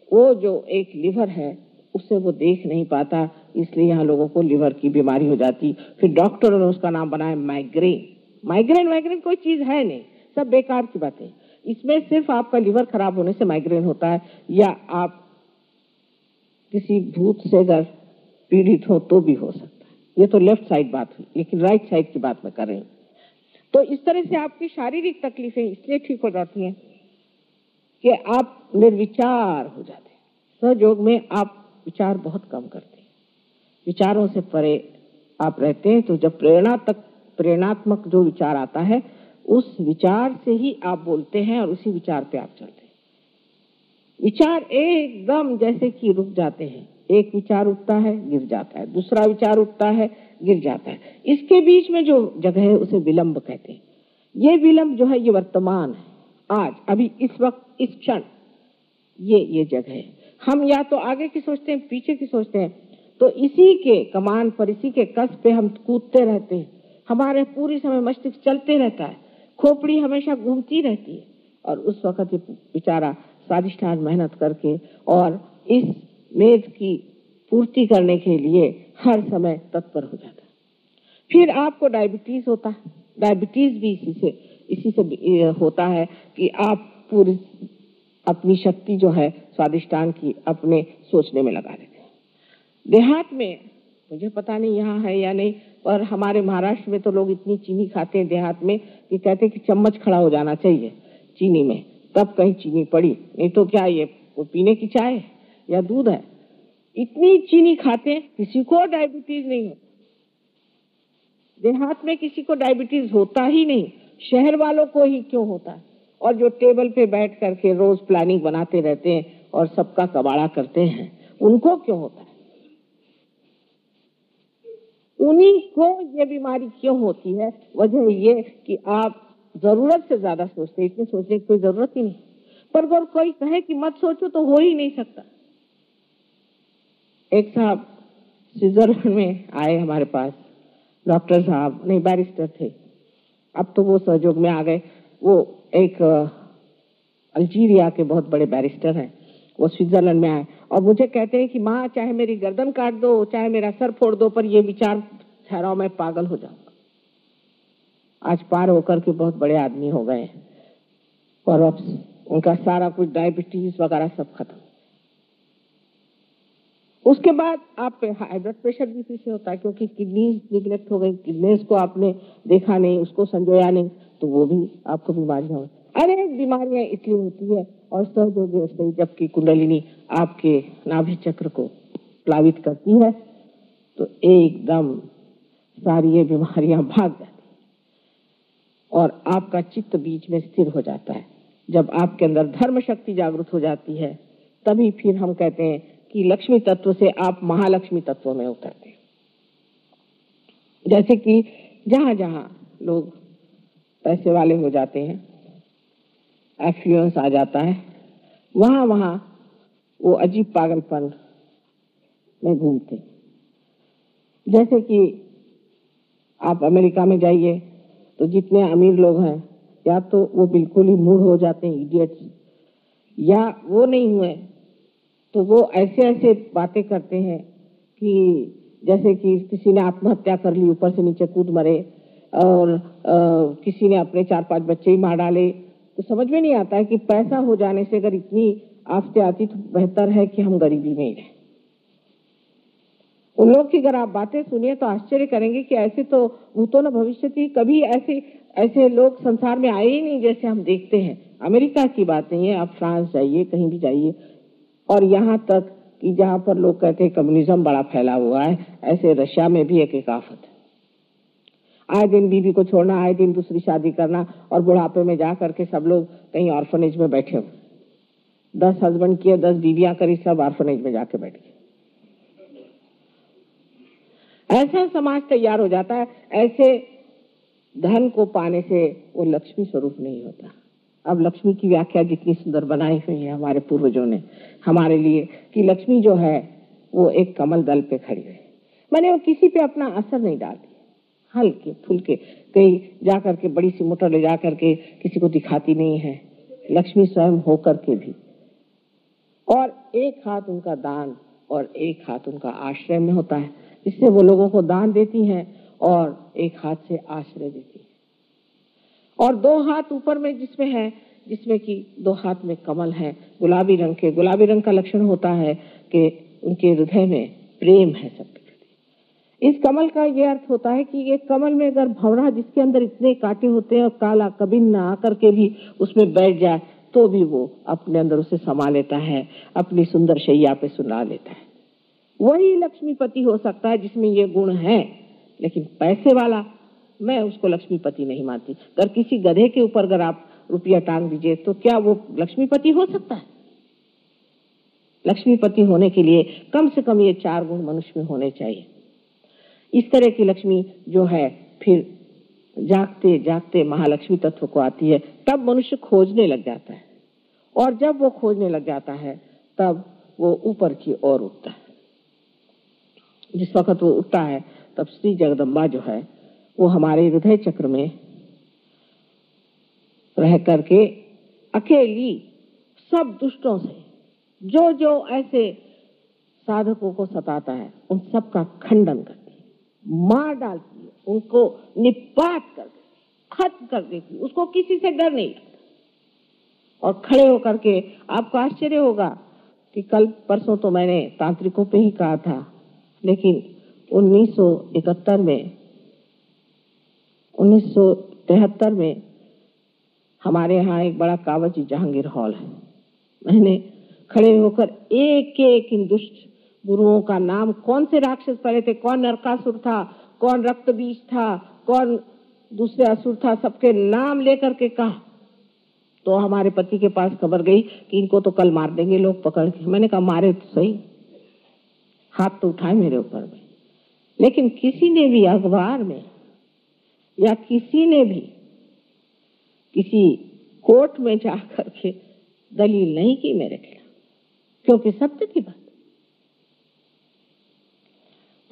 वो जो एक लिवर है उससे वो देख नहीं पाता, इसलिए यहाँ लोगों को लिवर की बीमारी हो जाती। फिर डॉक्टरों ने उसका नाम बनाया माइग्रेन। माइग्रेन माइग्रेन कोई चीज़ है नहीं, सब बेकार की बातें। इसमें सिर्फ़ आपका लिवर खराब होने से माइग्रेन होता है, या आप किसी भूत से अगर पीड़ित हो तो भी हो सकता है। ये तो लेफ़्ट साइड बात हुई, लेकिन राइट साइड की बात मैं कर रही हूँ। तो इस तरह से आपकी शारीरिक तकलीफें इसलिए ठीक हो जाती हैं कि आप निर्विचार हो जाते हैं। सहयोग में आप विचार बहुत कम करते हैं। विचारों से परे आप रहते हैं तो जब प्रेरणा तक, प्रेरणात्मक जो विचार आता है, उस विचार से ही आप बोलते हैं और उसी विचार पे आप चलते हैं। विचार एकदम जैसे कि रुक जाते हैं। एक विचार उठता है, गिर जाता है। दूसरा विचार उठता है, गिर जाता है। इसके बीच में जो जगह है, उसे विलंब कहते हैं। ये विलंब जो है, ये वर्तमान है। आज, अभी, इस वक्त, इस क्षण, ये ये जगह है। हम या तो आगे की सोचते हैं, पीछे की सोचते हैं। तो इसी के कमान पर, इसी के कस पे हम कूदते रहते हैं। हमारे पूरी समय मस्तिष्क चलते रहता है। खोपड़ी हमेशा घूमती रहती है। और उस वक्त ये बेचारा स्वादिष्ठान मेहनत करके और इस मेद की पूर्ति करने के लिए हर समय तत्पर हो जाता। फिर आपको डायबिटीज़ होता है। डायबिटीज़ भी इसी से इसी से होता है कि आप पूरी अपनी शक्ति जो है स्वादिष्टान की अपने सोचने में लगा देते हैं। देहात में, मुझे पता नहीं यहाँ है या नहीं, पर हमारे महाराष्ट्र में तो लोग इतनी चीनी खाते हैं देहात में कि कहते हैं कि चम्मच खड़ा हो जाना चाहिए चीनी में। तब कहीं चीनी पड़ी। नहीं तो क्या ये वो पीने की चाय या दूध है? इतनी चीनी खाते हैं, किसी को डायबिटीज़ नहीं होता। देहात में किसी को डायबिटीज़ होता ही नहीं। शहर वालों को ही क्यों होता है? और जो टेबल पे बैठ करके रोज प्लानिंग बनाते रहते हैं और सबका कबाड़ा करते हैं, उनको क्यों होता है? उन्हीं को ये बीमारी क्यों होती है? वजह ये कि आप ज़रूरत से ज़्यादा सोचते इतने सोचने की कोई ज़रूरत ही नहीं। पर अगर कोई कहे कि मत सोचो तो हो ही नहीं सकता। एक साहब स्विट्जरलैंड में आए हमारे पास। डॉक्टर साहब, नहीं, बैरिस्टर थे। अब तो वो सहयोग में आ गए। वो एक अल्जीरिया के बहुत बड़े बैरिस्टर हैं। वो स्विट्जरलैंड में आए। और मुझे कहते हैं कि, माँ, चाहे मेरी गर्दन काट दो, चाहे मेरा सर फोड़ दो, पर ये विचार ठहराओ, मैं पागल हो जाऊँगा आज पार होकर के बहुत बड़े आदमी हो गए और अब उनका सारा कुछ डायबिटीज़ वगैरह सब खत्म। उसके बाद आप हाई ब्लड प्रेशर भी से होता है, क्योंकि किडनीज निगलेक्ट हो गई किडनीज को आपने देखा नहीं, उसको संजोया नहीं तो वो भी आपको बीमारियाँ हो। अनेक बीमारियाँ इसलिए होती है, और सहयोगी से जबकि कुंडलिनी आपके नाभि चक्र को प्लावित करती है तो एकदम सारी ये बीमारियाँ भाग जाती और आपका चित्त बीच में स्थिर हो जाता है। जब आपके अंदर धर्म शक्ति जागृत हो जाती है, तभी फिर हम कहते हैं कि लक्ष्मी तत्व से आप महालक्ष्मी तत्व में उतरते हैं। जैसे कि जहाँ जहाँ लोग पैसे वाले हो जाते हैं एफ्लुएंस आ जाता है वहाँ वहाँ वो अजीब पागलपन में घूमते जैसे कि आप अमेरिका में जाइए तो जितने अमीर लोग हैं या तो वो बिल्कुल ही मूड हो जाते हैं इडियट्स या वो नहीं हुए तो वो ऐसे ऐसे बातें करते हैं कि जैसे कि किसी ने आत्महत्या कर ली ऊपर से नीचे कूद मरे और आ, किसी ने अपने चार पाँच बच्चे ही मार डाले। तो समझ में नहीं आता है कि पैसा हो जाने से अगर इतनी आफते आती तो बेहतर है कि हम गरीबी में ही रहें। उन लोग की अगर आप बातें सुनिए तो आश्चर्य करेंगे कि ऐसे तो भूतो न भविष्य थी, कभी ऐसे ऐसे लोग संसार में आए ही नहीं जैसे हम देखते हैं। अमेरिका की बात नहीं है, आप फ्रांस जाइए, कहीं भी जाइए। और यहाँ तक कि जहाँ पर लोग कहते हैं कम्युनिज्म बड़ा फैला हुआ है, ऐसे रशिया में भी एक एक आफत है। आए दिन बीवी को छोड़ना, आए दिन दूसरी शादी करना और बुढ़ापे में जा करके सब लोग कहीं ऑर्फनेज में बैठे हुए दस हस्बैंड किए, दस बीवियाँ करी, सब ऑर्फनेज में जाके बैठ गए। ऐसा समाज तैयार हो जाता है, ऐसे धन को पाने से वो लक्ष्मी स्वरूप नहीं होता। अब लक्ष्मी की व्याख्या जितनी सुंदर बनाई हुई है हमारे पूर्वजों ने, हमारे लिए, कि लक्ष्मी जो है, वो एक कमल दल पे खड़ी है। मैंने वो किसी पे अपना असर नहीं डालती हल्के फुलके, कहीं जा करके बड़ी सी मोटर ले जा करके किसी को दिखाती नहीं है। लक्ष्मी स्वयं होकर के भी। और एक हाथ उनका दान और एक हाथ उनका आश्रय में होता है। इससे वो लोगों को दान देती हैं और एक हाथ से आश्रय देती है। और दो हाथ ऊपर में जिसमें है, जिसमें कि दो हाथ में कमल है, गुलाबी रंग के। गुलाबी रंग का लक्षण होता है कि उनके हृदय में प्रेम है सबके प्रति। इस कमल का ये अर्थ होता है कि ये कमल में अगर भवरा जिसके अंदर इतने कांटे होते हैं और काला कभी न आकर के भी उसमें बैठ जाए तो भी वो अपने अंदर उसे समा लेता है, अपनी सुंदर शैया पे सुना लेता है। वही लक्ष्मीपति हो सकता है जिसमें ये गुण है, लेकिन पैसे वाला, मैं उसको लक्ष्मीपति नहीं मानती। अगर किसी गधे के ऊपर अगर आप रुपया टांग दीजिए तो क्या वो लक्ष्मीपति हो सकता है? लक्ष्मीपति होने के लिए कम से कम ये चार गुण मनुष्य में होने चाहिए। इस तरह की लक्ष्मी जो है, फिर जागते जागते महालक्ष्मी तत्व को आती है, तब मनुष्य खोजने लग जाता है। और जब वो खोजने लग जाता है, तब वो ऊपर की ओर उठता है। जिस वक्त वो उठता है, तब श्री जगदम्बा जो है, वो हमारे हृदय चक्र में रह करके अकेली सब दुष्टों से जो जो ऐसे साधकों को सताता है, उन सब का खंडन करती है, मार डालती है, उनको निपात कर खत्म कर देती उसको किसी से डर नहीं और खड़े होकर के आपको आश्चर्य होगा कि कल परसों तो मैंने तांत्रिकों पे ही कहा था लेकिन 1971 में 1973 में हमारे यहाँ एक बड़ा कावजी जहांगीर हॉल है। मैंने खड़े होकर एक एक इन दुष्ट गुरुओं का नाम, कौन से राक्षस पड़े थे, कौन नरकासुर था, कौन रक्त बीज था, कौन दूसरे असुर था, सबके नाम लेकर के कहा। तो हमारे पति के पास खबर गई कि इनको तो कल मार देंगे, लोग पकड़ के। मैंने कहा, मारे तो सही। हाथ तो उठाए मेरे ऊपर में। लेकिन किसी ने भी अखबार में या किसी ने भी किसी कोर्ट में जा करके दलील नहीं की मेरे खिलाफ, क्योंकि सत्य की बात।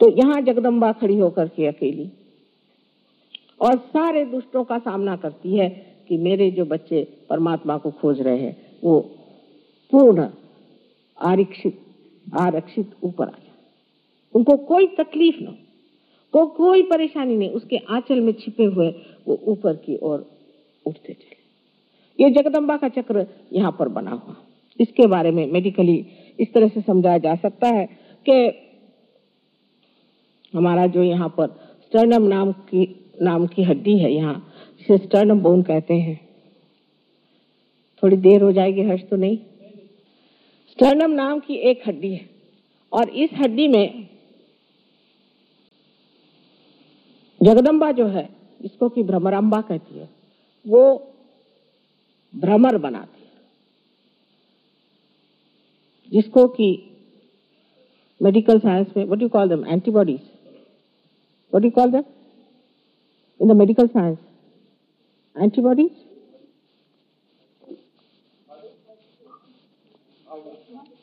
तो यहाँ जगदम्बा खड़ी होकर के अकेली और सारे दुष्टों का सामना करती है कि मेरे जो बच्चे परमात्मा को खोज रहे हैं, वो पूर्ण आरक्षित आरक्षित ऊपर आ जाए। उनको कोई तकलीफ़ ना को कोई परेशानी नहीं, उसके आंचल में छिपे हुए वो ऊपर की ओर उठते चले। ये जगदम्बा का चक्र यहाँ पर बना हुआ। इसके बारे में मेडिकली इस तरह से समझाया जा सकता है कि हमारा जो यहाँ पर स्टर्नम नाम की नाम की हड्डी है यहाँ, जिसे स्टर्नम बोन कहते हैं। थोड़ी देर हो जाएगी, हर्ष तो नहीं? स्टर्नम नाम की एक हड्डी है। और इस हड्डी में जगदम्बा जो है, इसको कि भ्रमराम्बा कहती है, वो भ्रमर बनाती है। जिसको कि मेडिकल साइंस में what you call them antibodies what you call them in the medical science antibodies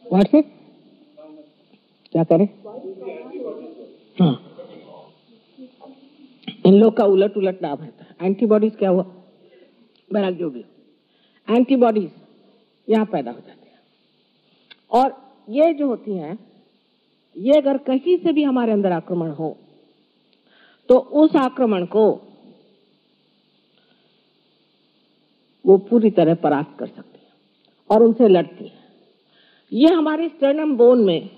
what's क्या करें? हाँ। इन लोग का उलट उलट नाम है। एंटीबॉडीज क्या हुआ? बहरहाल जो भी एंटीबॉडीज यहाँ पैदा हो जाती है। और ये जो होती हैं, ये अगर कहीं से भी हमारे अंदर आक्रमण हो तो उस आक्रमण को वो पूरी तरह परास्त कर सकती है और उनसे लड़ती है। ये हमारे स्टर्नम बोन में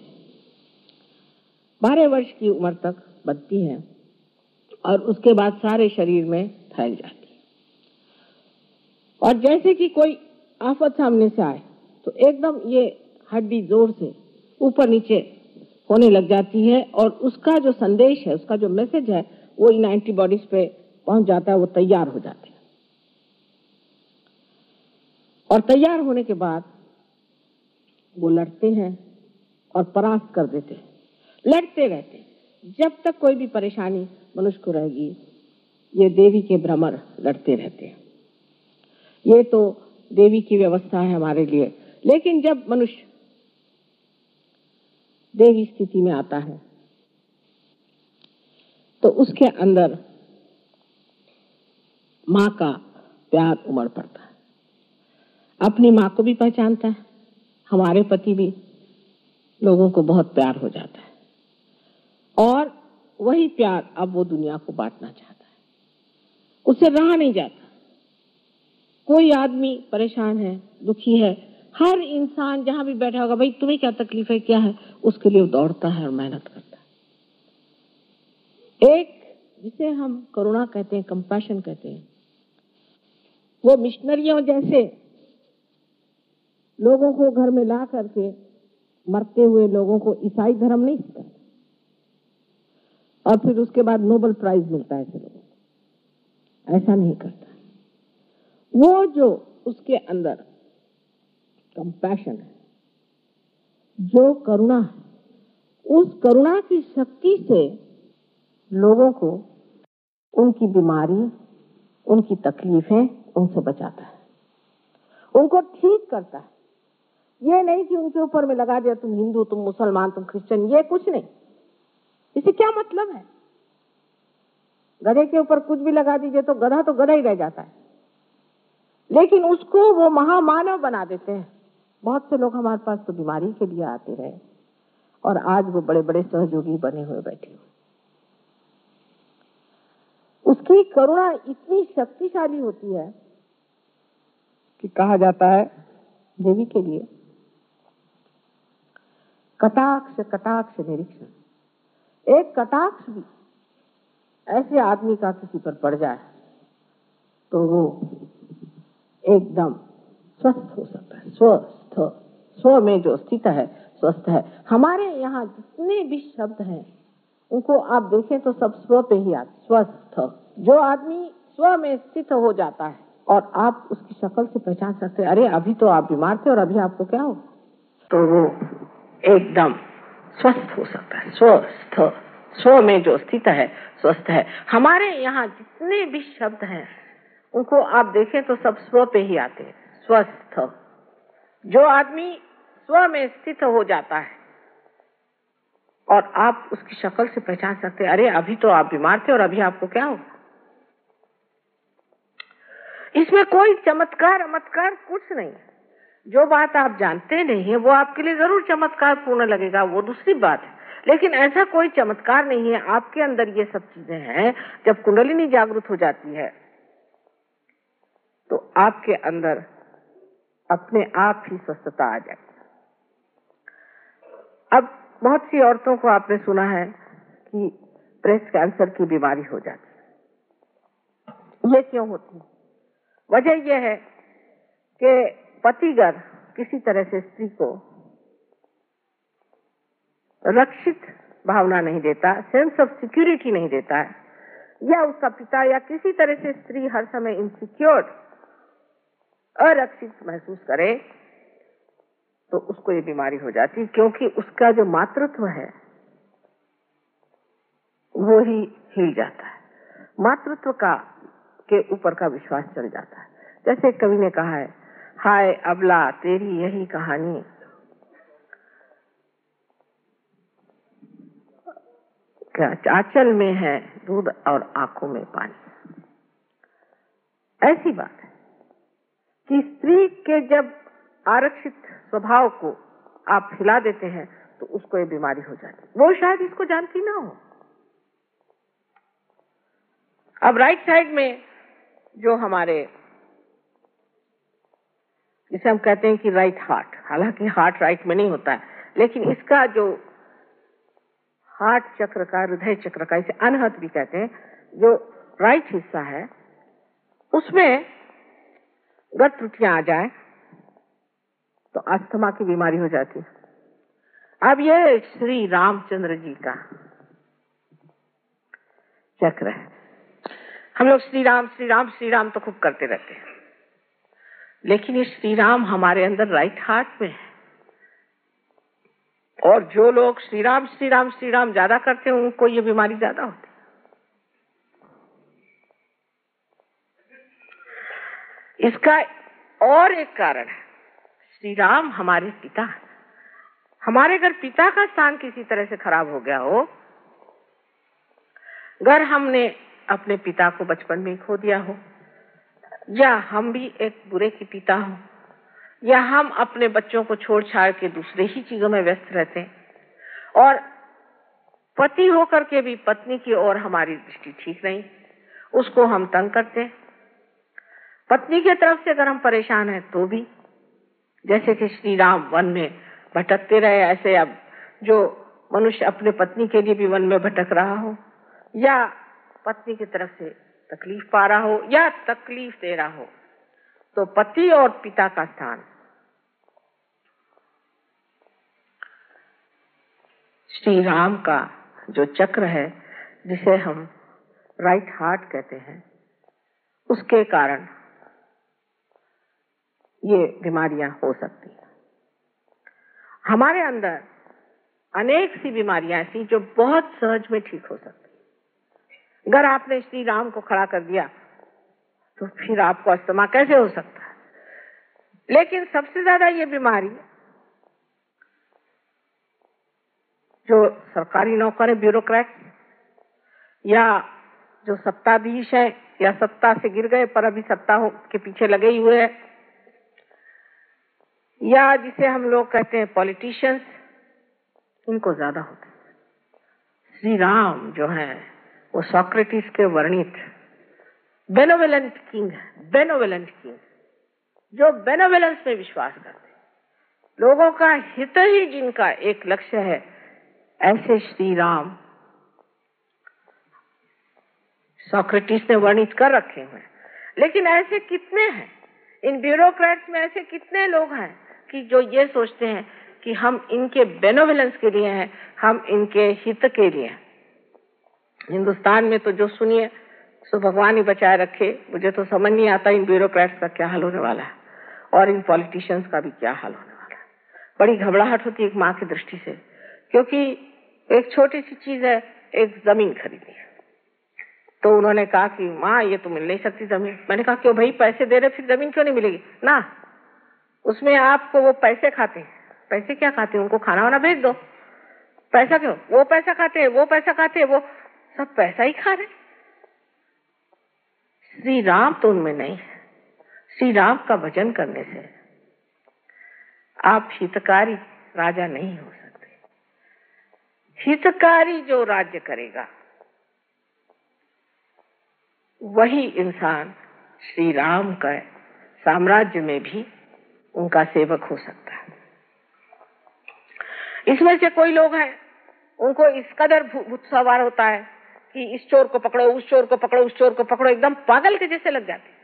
बारह वर्ष की उम्र तक बनती है। और उसके बाद सारे शरीर में फैल जाती है। और जैसे कि कोई आफत सामने से आए तो एकदम ये हड्डी ज़ोर से ऊपर नीचे होने लग जाती है और उसका जो संदेश है, उसका जो मैसेज है, वो इन एंटीबॉडीज पे पहुँच जाता है, वो तैयार हो जाते हैं। और तैयार होने के बाद वो लड़ते हैं और परास्त कर देते हैं। लड़ते रहते हैं। जब तक कोई भी परेशानी मनुष्य को रहेगी, ये देवी के भ्रमर लड़ते रहते हैं। ये तो देवी की व्यवस्था है हमारे लिए। लेकिन जब मनुष्य देवी स्थिति में आता है तो उसके अंदर माँ का प्यार उमड़ पड़ता है। अपनी माँ को भी पहचानता है। हमारे पति भी लोगों को बहुत प्यार हो जाता है। और वही प्यार अब वो दुनिया को बांटना चाहता है। उसे रहा नहीं जाता। कोई आदमी परेशान है, दुखी है, हर इंसान जहाँ भी बैठा होगा, भाई तुम्हें क्या तकलीफ़ है, क्या है? उसके लिए दौड़ता है और मेहनत करता है। एक, जिसे हम करुणा कहते हैं कंपैशन कहते हैं, वो मिशनरियों जैसे, लोगों को घर में ला करके मरते हुए लोगों को ईसाई धर्म नहीं सिखाता। और फिर उसके बाद नोबल प्राइज मिलता है को ऐसा नहीं करता। वो जो उसके अंदर कंपैशन है, जो करुणा है, उस करुणा की शक्ति से लोगों को उनकी बीमारी, उनकी तकलीफें उनसे बचाता है। उनको ठीक करता है। ये नहीं कि उनके ऊपर में लगा दिया, तुम हिंदू, तुम मुसलमान, तुम क्रिश्चियन, ये कुछ नहीं। इसे क्या मतलब है? गधे के ऊपर कुछ भी लगा दीजिए तो गधा तो गधा ही रह जाता है। लेकिन उसको वो महामानव बना देते हैं। बहुत से लोग हमारे पास तो बीमारी के लिए आते रहे और आज वो बड़े बड़े सहयोगी बने हुए बैठे हुए उसकी करुणा इतनी शक्तिशाली होती है कि कहा जाता है देवी के लिए, कटाक्ष कटाक्ष निरीक्षण। एक कटाक्ष भी ऐसे आदमी का किसी पर पड़ जाए तो वो एकदम स्वस्थ हो सकता है। स्वस्थ, स्व में जो स्थित है, स्वस्थ है। हमारे यहाँ जितने भी शब्द हैं, उनको आप देखें तो सब स्व पे ही आते स्वस्थ, जो आदमी स्व में स्थित हो जाता है और आप उसकी शक्ल से पहचान सकते हैं। अरे, अभी तो आप बीमार थे और अभी आपको क्या हो? तो वो एकदम स्वस्थ हो सकता है। स्वस्थ। स्व में जो स्थित है, स्वस्थ है। हमारे यहाँ जितने भी शब्द हैं, उनको आप देखें तो सब स्व पे ही आते हैं। स्वस्थ। जो आदमी स्व में स्थित हो जाता है, और आप उसकी शक्ल से पहचान सकते हैं, अरे, अभी तो आप बीमार थे और अभी आपको क्या हो इसमें कोई चमत्कार, अमत्कार कुछ नहीं जो बात आप जानते नहीं है, वो आपके लिए ज़रूर चमत्कार पूर्ण लगेगा, वो दूसरी बात है। लेकिन ऐसा कोई चमत्कार नहीं है, आपके अंदर ये सब चीज़ें हैं, जब कुंडलिनी जागृत हो जाती है तो आपके अंदर अपने आप ही स्वस्थता आ जाए अब बहुत सी औरतों को आपने सुना है कि ब्रेस्ट कैंसर की बीमारी हो जाती है। ये क्यों होती है? वजह यह है कि पतिगर किसी तरह से स्त्री को रक्षित भावना नहीं देता सेंस ऑफ़ सिक्योरिटी नहीं देता है। या उसका पिता या किसी तरह से स्त्री हर समय इनसिक्योर अरक्षित महसूस करे तो उसको ये बीमारी हो जाती क्योंकि उसका जो मातृत्व है, वो ही हिल जाता है। मातृत्व का, के ऊपर का विश्वास चल जाता है। जैसे कवि ने कहा है हाय अबला, तेरी यही कहानी। चाचल में है दूध और आँखों में पानी? ऐसी बात है कि स्त्री के जब आरक्षित स्वभाव को आप हिला देते हैं तो उसको ये बीमारी हो जाती वो शायद इसको जानती ना हो। अब राइट साइड में जो हमारे जिसे हम कहते हैं कि राइट हार्ट हालाँकि हार्ट राइट में नहीं होता है, लेकिन इसका जो हार्ट चक्र का, हृदय चक्र का, इसे अनहत भी कहते हैं, जो राइट हिस्सा है, उसमें गत त्रुटियाँ आ जाए तो अस्थमा की बीमारी हो जाती अब यह श्री रामचंद्र जी का चक्र है। हम लोग श्री राम श्री राम श्री राम तो खूब करते रहते हैं। लेकिन ये श्री राम हमारे अंदर राइट हार्ट में है। और जो लोग श्री राम श्री राम श्री राम ज़्यादा करते हैं, उनको ये बीमारी ज़्यादा होती है। इसका और एक कारण है। श्री राम हमारे पिता हमारे घर पिता का स्थान किसी तरह से खराब हो गया हो, अगर हमने अपने पिता को बचपन में खो दिया हो या हम भी एक बुरे की पिता हो, या हम अपने बच्चों को छोड़ छाड़ के दूसरे ही चीज़ों में व्यस्त रहते हैं। और पति होकर के भी पत्नी की ओर हमारी दृष्टि ठीक नहीं, उसको हम तंग करते हैं। पत्नी की तरफ़ से अगर हम परेशान हैं तो भी, जैसे कि श्री राम वन में भटकते रहे, ऐसे अब जो मनुष्य अपने पत्नी के लिए भी वन में भटक रहा हो, या पत्नी की तरफ़ से तकलीफ़ पा रहा हो या तकलीफ़ दे रहा हो तो पति और पिता का स्थान। श्री राम का जो चक्र है, जिसे हम राइट हार्ट कहते हैं, उसके कारण ये बीमारियाँ हो सकती हैं। हमारे अंदर अनेक सी बीमारियाँ ऐसी जो बहुत सहज में ठीक हो सकती अगर आपने श्री राम को खड़ा कर दिया तो फिर आपको अस्थमा कैसे हो सकता है? लेकिन सबसे ज़्यादा ये बीमारी जो सरकारी नौकर है ब्यूरोक्रेट, या जो सत्ताधीश है, या सत्ता से गिर गए, पर अभी सत्ता के पीछे लगे ही हुए हैं, या जिसे हम लोग कहते हैं पॉलिटिशियंस, इनको ज़्यादा होते श्री राम जो है वो सॉक्रेटिस के वर्णित बेनोवेलेंट किंग है, बेनोवेलेंट किंग, जो बेनोवेलेंस में विश्वास करते लोगों का हित ही जिनका एक लक्ष्य है, ऐसे श्री राम सॉक्रेटिस ने वर्णित कर रखे हुए लेकिन ऐसे कितने हैं? इन ब्यूरोक्रेट्स में ऐसे कितने लोग हैं कि जो ये सोचते हैं कि हम इनके बेनोवेलेंस के लिए हैं, हम इनके हित के लिए हिंदुस्तान में तो जो सुनिए, सो भगवान ही बचाए रखे, मुझे तो समझ नहीं आता इन ब्यूरोक्रेट्स का क्या हाल होने वाला है और इन पॉलिटिशियंस का भी क्या हाल होने वाला है। बड़ी घबराहट होती है एक माँ की दृष्टि से, क्योंकि एक छोटी सी चीज़ है, एक ज़मीन खरीदी है। तो उन्होंने कहा कि, माँ, ये तो मिल नहीं सकती ज़मीन। मैंने कहा, क्यों भाई, पैसे दे रहे फिर ज़मीन क्यों नहीं मिलेगी? ना, उसमें आपको वो पैसे खाते हैं। पैसे क्या खाते हैं? उनको खाना वाना भेज दो। पैसा क्यों? वो पैसा खाते हैं, वो पैसा खाते हैं, वो सब पैसा ही खा रहे श्री राम तो उनमें नहीं है। श्री राम का भजन करने से आप हितकारी राजा नहीं हो सकते। हितकारी जो राज्य करेगा, वही इंसान श्री राम का साम्राज्य में भी उनका सेवक हो सकता है। इसमें से कोई लोग हैं, उनको इस कदर भूत सवार होता है कि इस चोर को पकड़ो, उस चोर को पकड़ो, उस चोर को पकड़ो, एकदम पागल के जैसे लग जाते।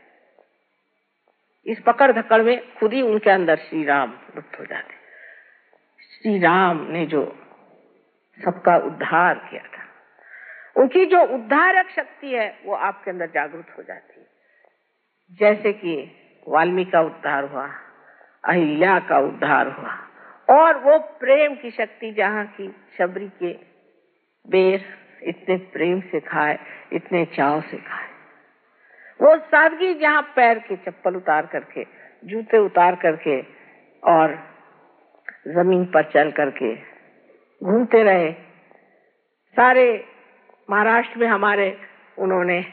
इस पकड़ धक्कड़ में खुद ही उनके अंदर श्री राम लुप्त हो जाते। श्री राम ने जो सबका उद्धार किया था, उनकी जो उद्धारक शक्ति है, वो आपके अंदर जागृत हो जाती है। जैसे कि वाल्मीकि का उद्धार हुआ, अहिल्या का उद्धार हुआ, और वो प्रेम की शक्ति जहाँ की शबरी के बेर इतने प्रेम से खाए, इतने चाव से खाए। वो सादगी जहाँ पैर के चप्पल उतार करके, जूते उतार करके और ज़मीन पर चल करके घूमते रहे। सारे महाराष्ट्र में हमारे उन्होंने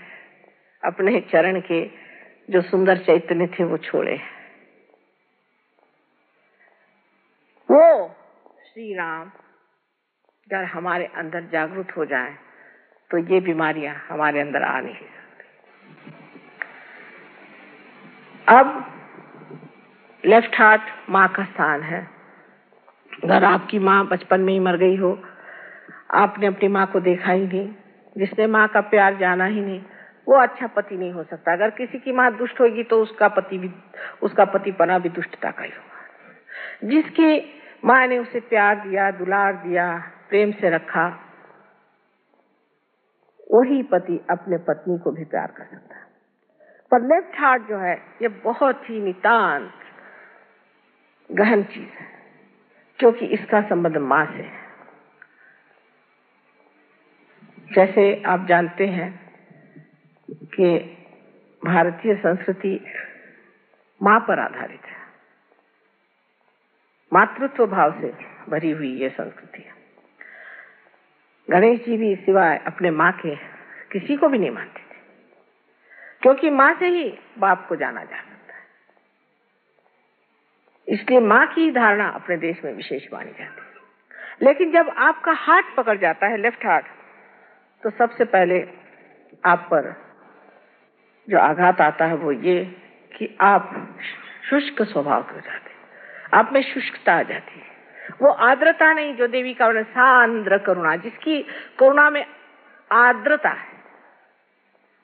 अपने चरण के जो सुंदर चैतन्य थे वो छोड़े। वो श्री राम अगर हमारे अंदर जागृत हो जाए तो ये बीमारियाँ हमारे अंदर आ नहीं सकती। अब लेफ़्ट हार्ट माँ का स्थान है। अगर आपकी माँ बचपन में ही मर गई हो, आपने अपनी माँ को देखा ही नहीं, जिसने माँ का प्यार जाना ही नहीं, वो अच्छा पति नहीं हो सकता। अगर किसी की माँ दुष्ट होगी तो उसका पति भी, उसका पति पना भी दुष्टता का ही होगा। जिसकी माँ ने उसे प्यार दिया, दुलार दिया प्रेम से रखा, वही पति अपने पत्नी को भी प्यार कर सकता है। पर लेफ़्ट हार्ट जो है, ये बहुत ही नितान गहन चीज़ है, क्योंकि इसका संबंध माँ से है। जैसे आप जानते हैं कि भारतीय संस्कृति माँ पर आधारित है। मातृत्व भाव से भरी हुई ये संस्कृति है। गणेश जी भी सिवाय अपने माँ के किसी को भी नहीं मानते थे। क्योंकि माँ से ही बाप को जाना जा सकता है इसलिए माँ की धारणा अपने देश में विशेष मानी जाती है। लेकिन जब आपका हार्ट पकड़ जाता है लेफ़्ट हार्ट तो सबसे पहले आप पर जो आघात आता है वो ये कि आप शुष्क स्वभाव के हो जाते आप में शुष्कता आ जाती है। वो आर्द्रता नहीं, जो देवी का सांद्र करुणा, जिसकी करुणा में आर्द्रता है।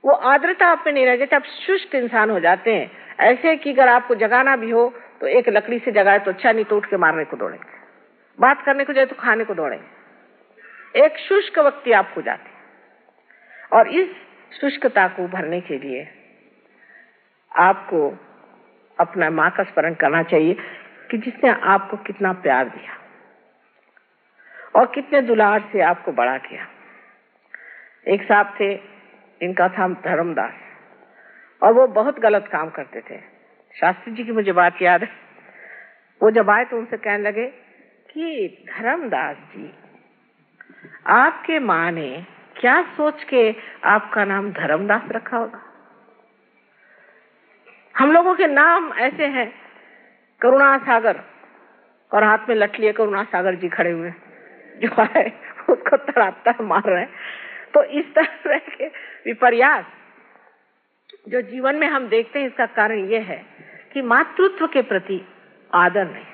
वो आर्द्रता आप में नहीं रह जाती आप शुष्क इंसान हो जाते हैं, ऐसे कि अगर आपको जगाना भी हो तो एक लकड़ी से जगाए तो अच्छा नहीं तो उठ के मारने को दौड़ेंगे। बात करने को जाए तो खाने को दौड़ेंगे। एक शुष्क व्यक्ति आप हो जाते और इस शुष्कता को भरने के लिए आपको अपना माँ का स्मरण करना चाहिए कि जिसने आपको कितना प्यार दिया। और कितने दुलार से आपको बड़ा किया। एक साहब थे, इनका था धर्मदास। और वो बहुत गलत काम करते थे। शास्त्री जी की मुझे बात याद है। वो जब आए तो उनसे कहने लगे कि, धर्मदास जी, आपके माँ ने क्या सोच के आपका नाम धर्मदास रखा होगा? हम लोगों के नाम ऐसे हैं करुणा सागर और हाथ में लट लिए करुणा सागर जी खड़े हुए। जो है, उसको तड़ाता मार रहे तो इस तरह के विपर्यास जो जीवन में हम देखते हैं, इसका कारण यह है कि मातृत्व के प्रति आदर नहीं।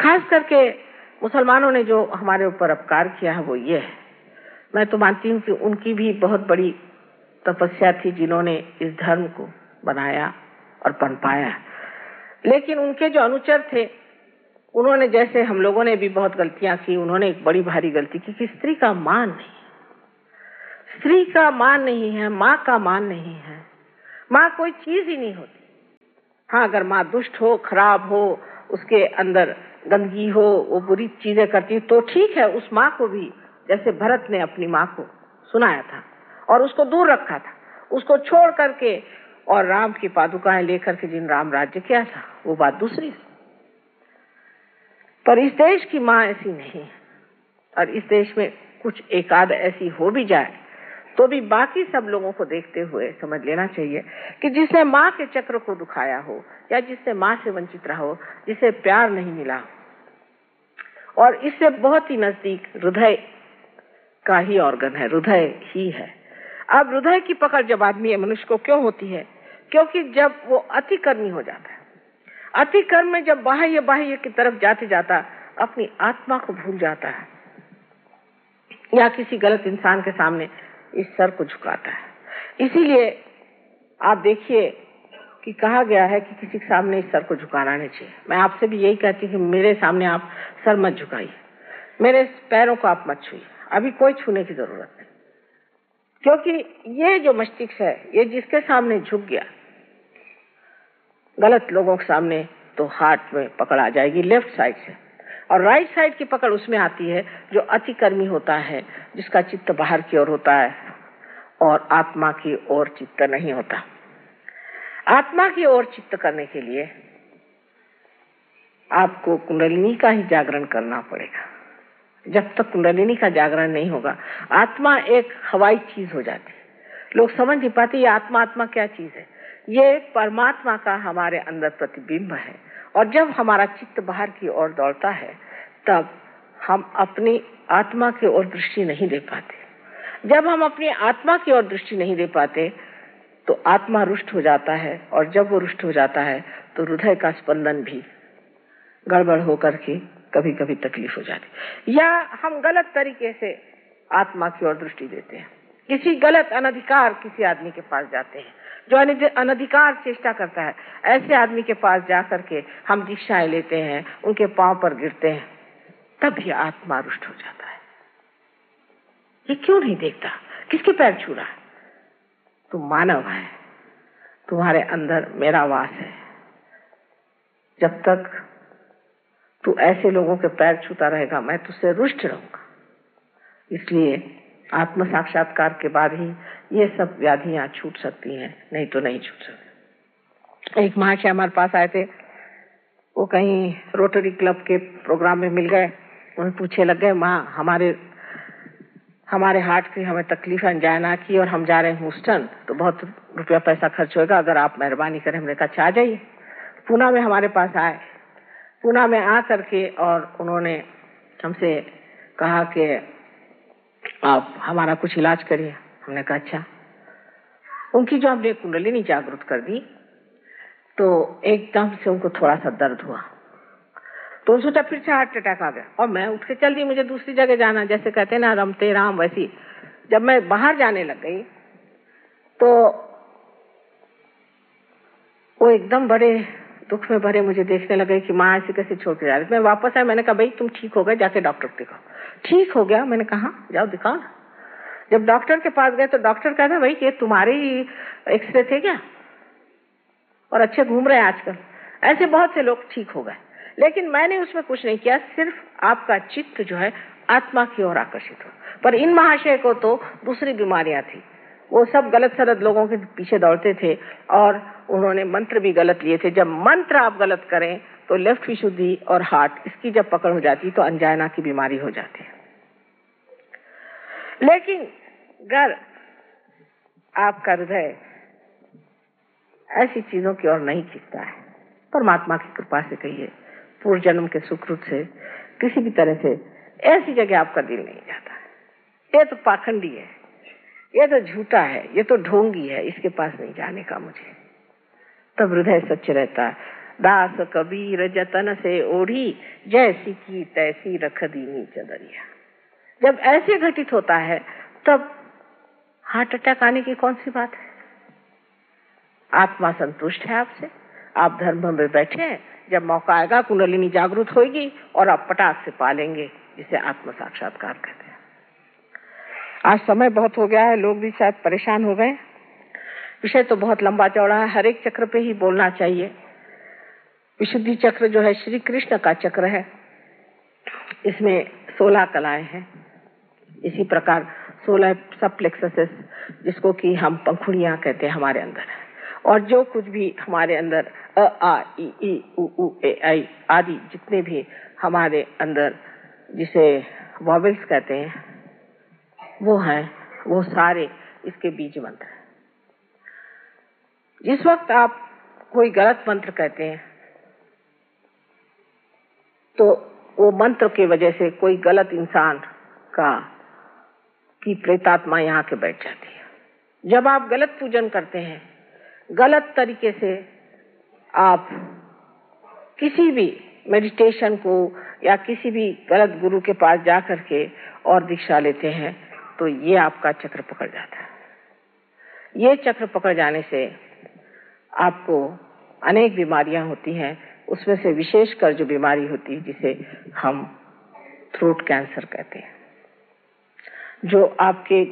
खास करके मुसलमानों ने जो हमारे ऊपर अपकार किया है, वो ये है। मैं तो मानती हूँ कि उनकी भी बहुत बड़ी तपस्या थी, जिन्होंने इस धर्म को बनाया और पनपाया। लेकिन उनके जो अनुचर थे उन्होंने जैसे हम लोगों ने भी बहुत गलतियाँ की, उन्होंने एक बड़ी भारी गलती की कि स्त्री का मान नहीं स्त्री का मान नहीं है, माँ का मान नहीं है। माँ कोई चीज़ ही नहीं होती। हाँ अगर माँ दुष्ट हो, खराब हो, उसके अंदर गंदगी हो, वो बुरी चीज़ें करती तो ठीक है, उस माँ को भी, जैसे भरत ने अपनी माँ को सुनाया था, और उसको दूर रखा था। उसको छोड़ करके और राम की पादुकाएँ लेकर के जिन राम राज्य किया था, वो बात दूसरी पर इस देश की माँ ऐसी नहीं। और इस देश में कुछ एकाद ऐसी हो भी जाए तो भी बाकी सब लोगों को देखते हुए समझ लेना चाहिए कि जिसने माँ के चक्र को दुखाया हो, या जिसने माँ से वंचित रहा हो, जिसे प्यार नहीं मिला, और इससे बहुत ही नज़दीक हृदय का ही ऑर्गन है, हृदय ही है। अब हृदय की पकड़ जब आदमी है मनुष्य को क्यों होती है? क्योंकि जब वो अतिकर्मी हो जाता है। अतिकर्म में जब बाह्य बाह्य की तरफ़ जाते जाता, अपनी आत्मा को भूल जाता है। या किसी गलत इंसान के सामने इस सर को झुकाता है। इसीलिए आप देखिए कि कहा गया है कि किसी के सामने इस सर को झुकाना नहीं चाहिए। मैं आपसे भी यही कहती हूँ मेरे सामने आप सर मत झुकाइए। मेरे पैरों को आप मत छुइए। अभी कोई छूने की ज़रूरत नहीं। क्योंकि ये जो मस्तिष्क है, ये जिसके सामने झुक गया गलत लोगों के सामने तो हार्ट में पकड़ आ जाएगी लेफ़्ट साइड से। और राइट साइड की पकड़ उसमें आती है जो अतिकर्मी होता है, जिसका चित्त बाहर की ओर होता है और आत्मा की ओर चित्त नहीं होता। आत्मा की ओर चित्त करने के लिए आपको कुंडलिनी का ही जागरण करना पड़ेगा। जब तक कुंडलिनी का जागरण नहीं होगा, आत्मा एक हवाई चीज़ हो जाती। है लोग समझ नहीं पाते ये आत्मा आत्मा क्या चीज़ है। ये परमात्मा का हमारे अंदर प्रतिबिंब है। और जब हमारा चित्त बाहर की ओर दौड़ता है, तब हम अपनी आत्मा की ओर दृष्टि नहीं दे पाते। जब हम अपनी आत्मा की ओर दृष्टि नहीं दे पाते तो आत्मा रुष्ट हो जाता है। और जब वो रुष्ट हो जाता है तो हृदय का स्पंदन भी गड़बड़ होकर के कभी कभी तकलीफ़ हो जाती या हम गलत तरीके से आत्मा की ओर दृष्टि देते हैं। किसी गलत अनधिकार किसी आदमी के पास जाते हैं। जो अनधिकार चेष्टा करता है। ऐसे आदमी के पास जा करके हम दीक्षाएँ लेते हैं, उनके पाँव पर गिरते हैं तब ये आत्मा रुष्ट हो जाता है। ये क्यों नहीं देखता? किसके पैर छू रहा है तुम मानव है। तुम्हारे अंदर मेरा वास है। जब तक तू ऐसे लोगों के पैर छूता रहेगा, मैं तुझसे रुष्ट रहूँगा। इसलिए आत्म साक्षात्कार के बाद ही ये सब व्याधियाँ छूट सकती हैं, नहीं तो नहीं छूट सकती। एक महाशय हमारे पास आए थे, वो कहीं रोटरी क्लब के प्रोग्राम में मिल गए, उन्हें पूछे लग गए, माँ, हमारे हमारे हार्ट की हमें तकलीफ़ अंजाना की और हम जा रहे हैं ह्यूस्टन तो बहुत रुपया पैसा खर्च होगा अगर आप मेहरबानी करें, हमने कहा अच्छा आ जाइए। पूना में हमारे पास आए। पूना में आ करके और उन्होंने हमसे कहा कि आप हमारा कुछ इलाज करिए। हमने कहा अच्छा। उनकी जो हमने कुंडलिनी जागृत कर दी तो एकदम से उनको थोड़ा सा दर्द हुआ। तो सोचा, फिर से हार्ट अटैक आ गया। और मैं उठ के चल दी मुझे दूसरी जगह जाना जैसे कहते ना रमते राम वैसी। जब मैं बाहर जाने लग गई तो वो एकदम बड़े दुख में भरे मुझे देखने लगे कि माँ ऐसे कैसे छोड़ के जा रही मैं वापस आया, मैंने कहा, भाई, तुम ठीक हो गए, जाके डॉक्टर को दिखाओ। ठीक हो गया? मैंने कहा जाओ, दिखाओ जब डॉक्टर के पास गए तो डॉक्टर कहता भाई, ये तुम्हारे ही एक्सरे थे क्या? और अच्छे घूम रहे हैं आजकल। ऐसे बहुत से लोग ठीक हो गए। लेकिन मैंने उसमें कुछ नहीं किया, सिर्फ़ आपका चित्त जो है, आत्मा की ओर आकर्षित हो पर इन महाशय को तो दूसरी बीमारियाँ थी। वो सब गलत सलत लोगों के पीछे दौड़ते थे और उन्होंने मंत्र भी गलत लिए थे। जब मंत्र आप गलत करें तो लेफ़्ट विशुद्धि और हार्ट इसकी जब पकड़ हो जाती तो अंजायना की बीमारी हो जाती है। लेकिन अगर आपका हृदय ऐसी चीज़ों की ओर नहीं खींचता है, परमात्मा की कृपा से कहिए, पूर्व जन्म के सुकृत से, किसी भी तरह से, ऐसी जगह आपका दिल नहीं जाता। ये तो पाखंडी है। ये तो झूठा है, ये तो ढोंगी है, इसके पास नहीं जाने का मुझे। तब हृदय सच रहता, दास कबीर जतन से ओढ़ी, जैसी की तैसी रख दीनी चदरिया। जब ऐसे घटित होता है, तब हार्ट अटैक आने की कौन सी बात है? आत्मा संतुष्ट है आपसे? आप धर्म में बैठे हैं, जब मौका आएगा, कुंडलिनी जागृत होगी और आप पटाख से पालेंगे, जिसे आत्म साक्षात्कार कहते हैं। आज समय बहुत हो गया है, लोग भी शायद परेशान हो गए। विषय तो बहुत लंबा चौड़ा है, हर एक चक्र पे ही बोलना चाहिए। विशुद्धि चक्र जो है, श्री कृष्ण का चक्र है। इसमें सोलह कलाएँ हैं। इसी प्रकार सोलह सब प्लेक्सेस जिसको कि हम पंखुड़ियाँ कहते हैं हमारे अंदर। और जो कुछ भी हमारे अंदर, अ, आ, ई ई, उ उ, ए, आई आदि जितने भी हमारे अंदर, जिसे वॉवल्स कहते हैं वो हैं, वो सारे इसके बीज मंत्र जिस वक्त आप कोई गलत मंत्र कहते हैं तो वो मंत्र के वजह से कोई गलत इंसान का, की प्रेतात्मा यहाँ के बैठ जाती है। जब आप गलत पूजन करते हैं, गलत तरीके से आप किसी भी मेडिटेशन को या किसी भी गलत गुरु के पास जा करके और दीक्षा लेते हैं तो ये आपका चक्र पकड़ जाता है। ये चक्र पकड़ जाने से आपको अनेक बीमारियाँ होती हैं। उसमें से विशेषकर जो बीमारी होती है, जिसे हम थ्रोट कैंसर कहते हैं, जो आपके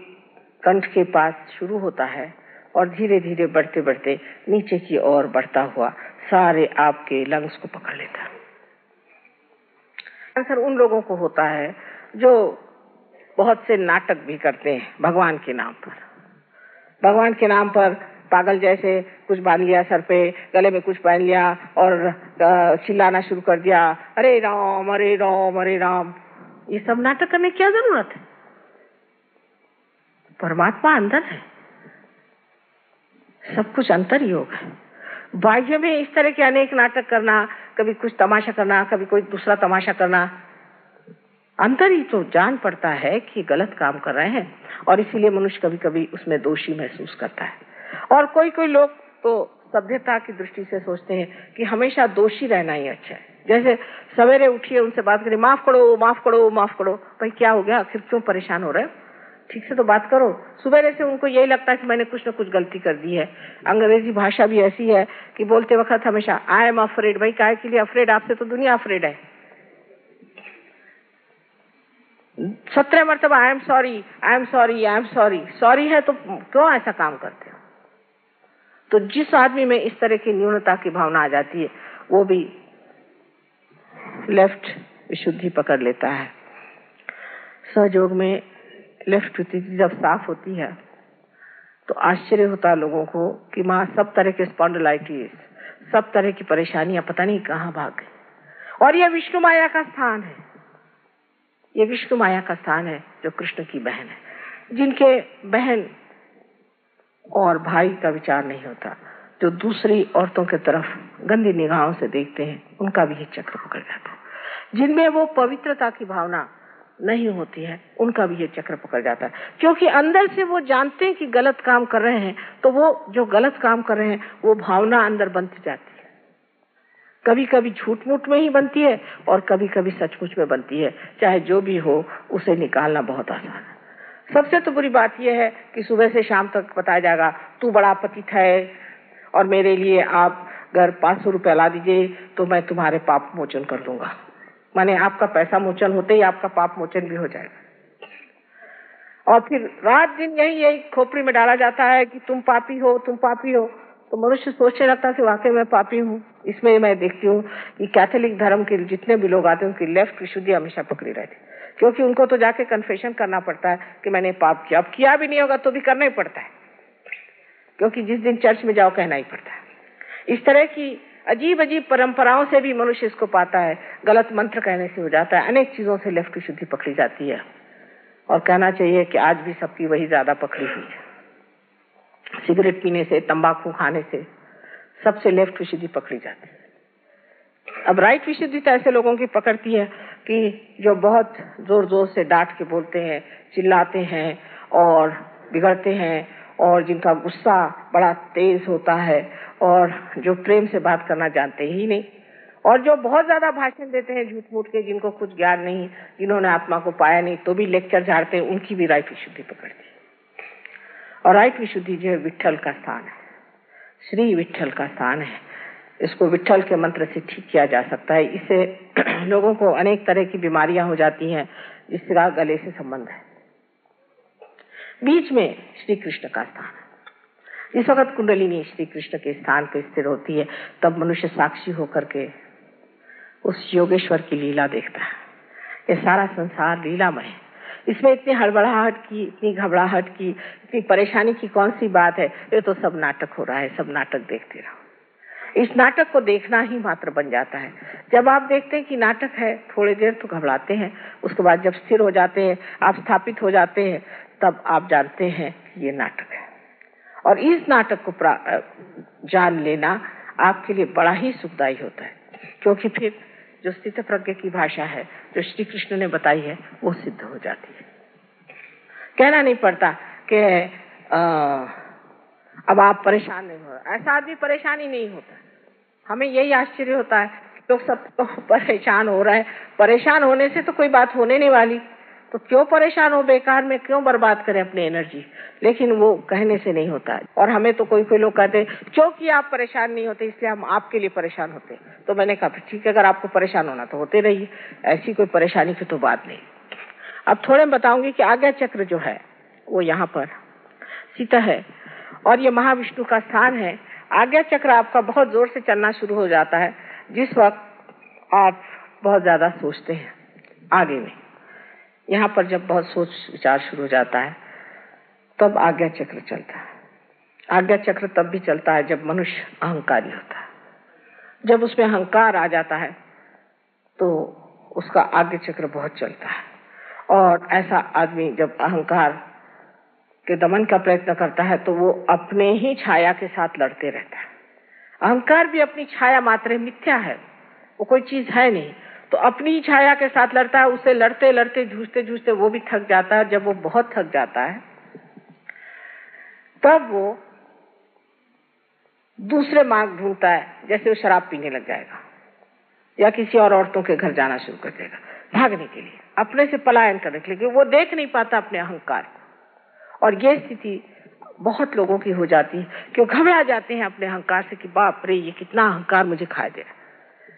कंठ के पास शुरू होता है और धीरे धीरे बढ़ते बढ़ते नीचे की ओर बढ़ता हुआ सारे आपके लंग्स को पकड़ लेता है। कैंसर उन लोगों को होता है जो बहुत से नाटक भी करते हैं भगवान के नाम पर। भगवान के नाम पर पागल जैसे कुछ बाँध लिया सर पे, गले में कुछ पहन लिया और चिल्लाना शुरू कर दिया, अरे राम अरे राम अरे राम। ये सब नाटक करने की क्या ज़रूरत है? परमात्मा अंदर है। सब कुछ अंतर योग है। बाह्य में इस तरह के अनेक नाटक करना, कभी कुछ तमाशा करना, कभी कोई दूसरा तमाशा करना। अंतर ही तो जान पड़ता है कि गलत काम कर रहे हैं और इसीलिए मनुष्य कभी कभी उसमें दोषी महसूस करता है। और कोई कोई लोग तो सभ्यता की दृष्टि से सोचते हैं कि हमेशा दोषी रहना ही अच्छा है। जैसे सवेरे उठिए, उनसे बात करिए, माफ़ करो माफ़ करो माफ़ करो। भाई, क्या हो गया? आखिर क्यों परेशान हो रहे हो? ठीक से तो बात करो। सुबह से उनको यही लगता है कि मैंने कुछ ना कुछ गलती कर दी है। अंग्रेज़ी भाषा भी ऐसी है कि बोलते वक्त हमेशा आई एम अफ्रेड भाई, काय के लिए अफ्रेड आपसे तो दुनिया अफ्रेड है। सत्रह मरतबा I am sorry I am sorry I am sorry sorry है तो क्यों ऐसा काम करते हो? तो जिस आदमी में इस तरह की न्यूनता की भावना आ जाती है, वो भी लेफ़्ट विशुद्धि पकड़ लेता है। सहयोग में लेफ़्ट विशुद्धि जब साफ़ होती है तो आश्चर्य होता है लोगों को कि माँ, सब तरह के स्पॉन्डलाइटिस सब तरह की परेशानियाँ, पता नहीं कहाँ भाग गई। और यह विष्णु माया का स्थान है। ये विष्णु माया का स्थान है, जो कृष्ण की बहन है। जिनके बहन और भाई का विचार नहीं होता, जो दूसरी औरतों की तरफ़ गंदी निगाहों से देखते हैं, उनका भी ये चक्र पकड़ जाता है। जिनमें वो पवित्रता की भावना नहीं होती है, उनका भी ये चक्र पकड़ जाता है। क्योंकि अंदर से वो जानते हैं कि गलत काम कर रहे हैं तो वो जो गलत काम कर रहे हैं, वो भावना अंदर बनती जाती है। कभी कभी झूठ मूठ में ही बनती है और कभी कभी सचमुच में बनती है। चाहे जो भी हो, उसे निकालना बहुत आसान है। सबसे तो बुरी बात यह है कि सुबह से शाम तक बताया जाएगा, तू बड़ा पतित है और मेरे लिए आप घर पाँच सौ रुपया ला दीजिए तो मैं तुम्हारे पाप मोचन कर दूँगा। माने आपका पैसा मोचन होते ही आपका पाप मोचन भी हो जाएगा। और फिर रात दिन यही यही खोपड़ी में डाला जाता है कि तुम पापी हो, तुम पापी हो। तो मनुष्य सोचने लगता है कि वाकई मैं पापी हूँ। इसमें मैं देखती हूँ कि कैथोलिक धर्म के जितने भी लोग आते हैं, उनकी लेफ़्ट की शुद्धि हमेशा पकड़ी रहती क्योंकि उनको तो जाके कन्फेशन करना पड़ता है कि मैंने पाप किया। अब किया भी नहीं होगा तो भी करना ही पड़ता है। क्योंकि जिस दिन चर्च में जाओ, कहना ही पड़ता है। इस तरह की अजीब अजीब परंपराओं से भी मनुष्य इसको पाता है। गलत मंत्र कहने से हो जाता है। अनेक चीज़ों से लेफ़्ट की शुद्धि पकड़ी जाती है। और कहना चाहिए कि आज भी सबकी वही ज़्यादा पकड़ी हुई है। सिगरेट पीने से, तंबाकू खाने से सबसे लेफ़्ट विशुद्धि पकड़ी जाती है। अब राइट विशुद्धि तो ऐसे लोगों की पकड़ती है कि जो बहुत ज़ोर ज़ोर से डांट के बोलते हैं, चिल्लाते हैं और बिगड़ते हैं और जिनका गुस्सा बड़ा तेज होता है और जो प्रेम से बात करना जानते ही नहीं और जो बहुत ज़्यादा भाषण देते हैं झूठ मूठ के, जिनको कुछ ज्ञान नहीं, जिन्होंने आत्मा को पाया नहीं तो भी लेक्चर झाड़ते हैं, उनकी भी राइट विशुद्धि पकड़ती और राइट विशुद्धि जो है विठल का स्थान है। श्री विठल का स्थान है। इसको विठल के मंत्र से ठीक किया जा सकता है। इससे लोगों को अनेक तरह की बीमारियाँ हो जाती हैं। जिसका गले से संबंध है। बीच में श्री कृष्ण का स्थान जिस वक्त कुंडलिनी श्री कृष्ण के स्थान पर स्थिर होती है। तब मनुष्य साक्षी होकर के उस योगेश्वर की लीला देखता है। ये सारा संसार लीलामय है। इसमें इतनी हड़बड़ाहट की, इतनी घबराहट की, इतनी परेशानी की कौन सी बात है? ये तो सब नाटक हो रहा है, सब नाटक देखते रहो। इस नाटक को देखना ही मात्र बन जाता है। जब आप देखते हैं कि नाटक है, थोड़ी देर तो घबराते हैं, उसके बाद जब स्थिर हो जाते हैं, आप स्थापित हो जाते हैं, तब आप जानते हैं कि ये नाटक है। और इस नाटक को जान लेना आपके लिए बड़ा ही सुखदायी होता है, क्योंकि फिर जो स्थित प्रज्ञ की भाषा है, जो श्री कृष्ण ने बताई है, वो सिद्ध हो जाती है। कहना नहीं पड़ता कि अब आप परेशान नहीं हो। ऐसा आदमी परेशान ही नहीं होता। हमें यही आश्चर्य होता है लोग सब तो परेशान हो रहा है। परेशान होने से तो कोई बात होने नहीं वाली। तो क्यों परेशान हो, बेकार में क्यों बर्बाद करें अपनी एनर्जी लेकिन वो कहने से नहीं होता। और हमें तो कोई कोई लोग कहते क्योंकि आप परेशान नहीं होते, इसलिए हम आपके लिए परेशान होते तो मैंने कहा ठीक है, अगर आपको परेशान होना तो होते रहिए। ऐसी कोई परेशानी की तो बात नहीं। अब थोड़े बताऊँगी कि आज्ञा चक्र जो है, वो यहाँ पर सीता है। और ये महाविष्णु का स्थान है। आज्ञा चक्र आपका बहुत ज़ोर से चलना शुरू हो जाता है, जिस वक्त आप बहुत ज़्यादा सोचते हैं, आगे में। यहाँ पर जब बहुत सोच विचार शुरू हो जाता है, तब आज्ञा चक्र चलता है। आज्ञा चक्र तब भी चलता है जब मनुष्य अहंकारी होता है। जब उसमें अहंकार आ जाता है तो उसका आज्ञा चक्र बहुत चलता है। और ऐसा आदमी जब अहंकार के दमन का प्रयत्न करता है तो वो अपने ही छाया के साथ लड़ते रहता है। अहंकार भी अपनी छाया मात्र मिथ्या है, वो कोई चीज़ है नहीं। तो अपनी छाया के साथ लड़ता है उससे लड़ते लड़ते, जूझते जूझते वो भी थक जाता है। जब वो बहुत थक जाता है, तब वो दूसरे मार्ग ढूंढता है, जैसे वो शराब पीने लग जाएगा, या किसी और औरतों के घर जाना शुरू कर देगा, भागने के लिए, अपने से पलायन करने के लिए वो देख नहीं पाता अपने अहंकार को। और ये स्थिति बहुत लोगों की हो जाती है कि वो घबरा जाते हैं अपने अहंकार से कि बाप रे, ये कितना अहंकार मुझे खा दे रहा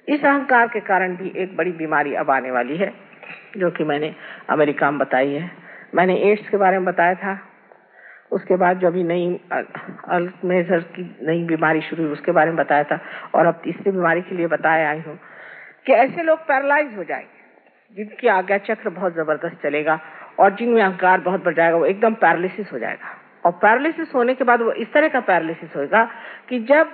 इस अहंकार के कारण भी एक बड़ी बीमारी अब आने वाली है, जो कि मैंने अमेरिका में बताई है। मैंने एड्स के बारे में बताया था। उसके बाद जो अभी नई अल्मेजर की नई बीमारी शुरू हुई, उसके बारे में बताया था। और अब तीसरी बीमारी के लिए बताया आई हूँ कि ऐसे लोग पैरालाइज हो जाएँगे, जिनकी आज्ञा चक्र बहुत ज़बरदस्त चलेगा और जिनमें अहंकार बहुत बढ़ जाएगा, वो एकदम पैरालिसिस हो जाएगा। और पैरालिसिस होने के बाद वो इस तरह का पैरालिसिस होगा कि जब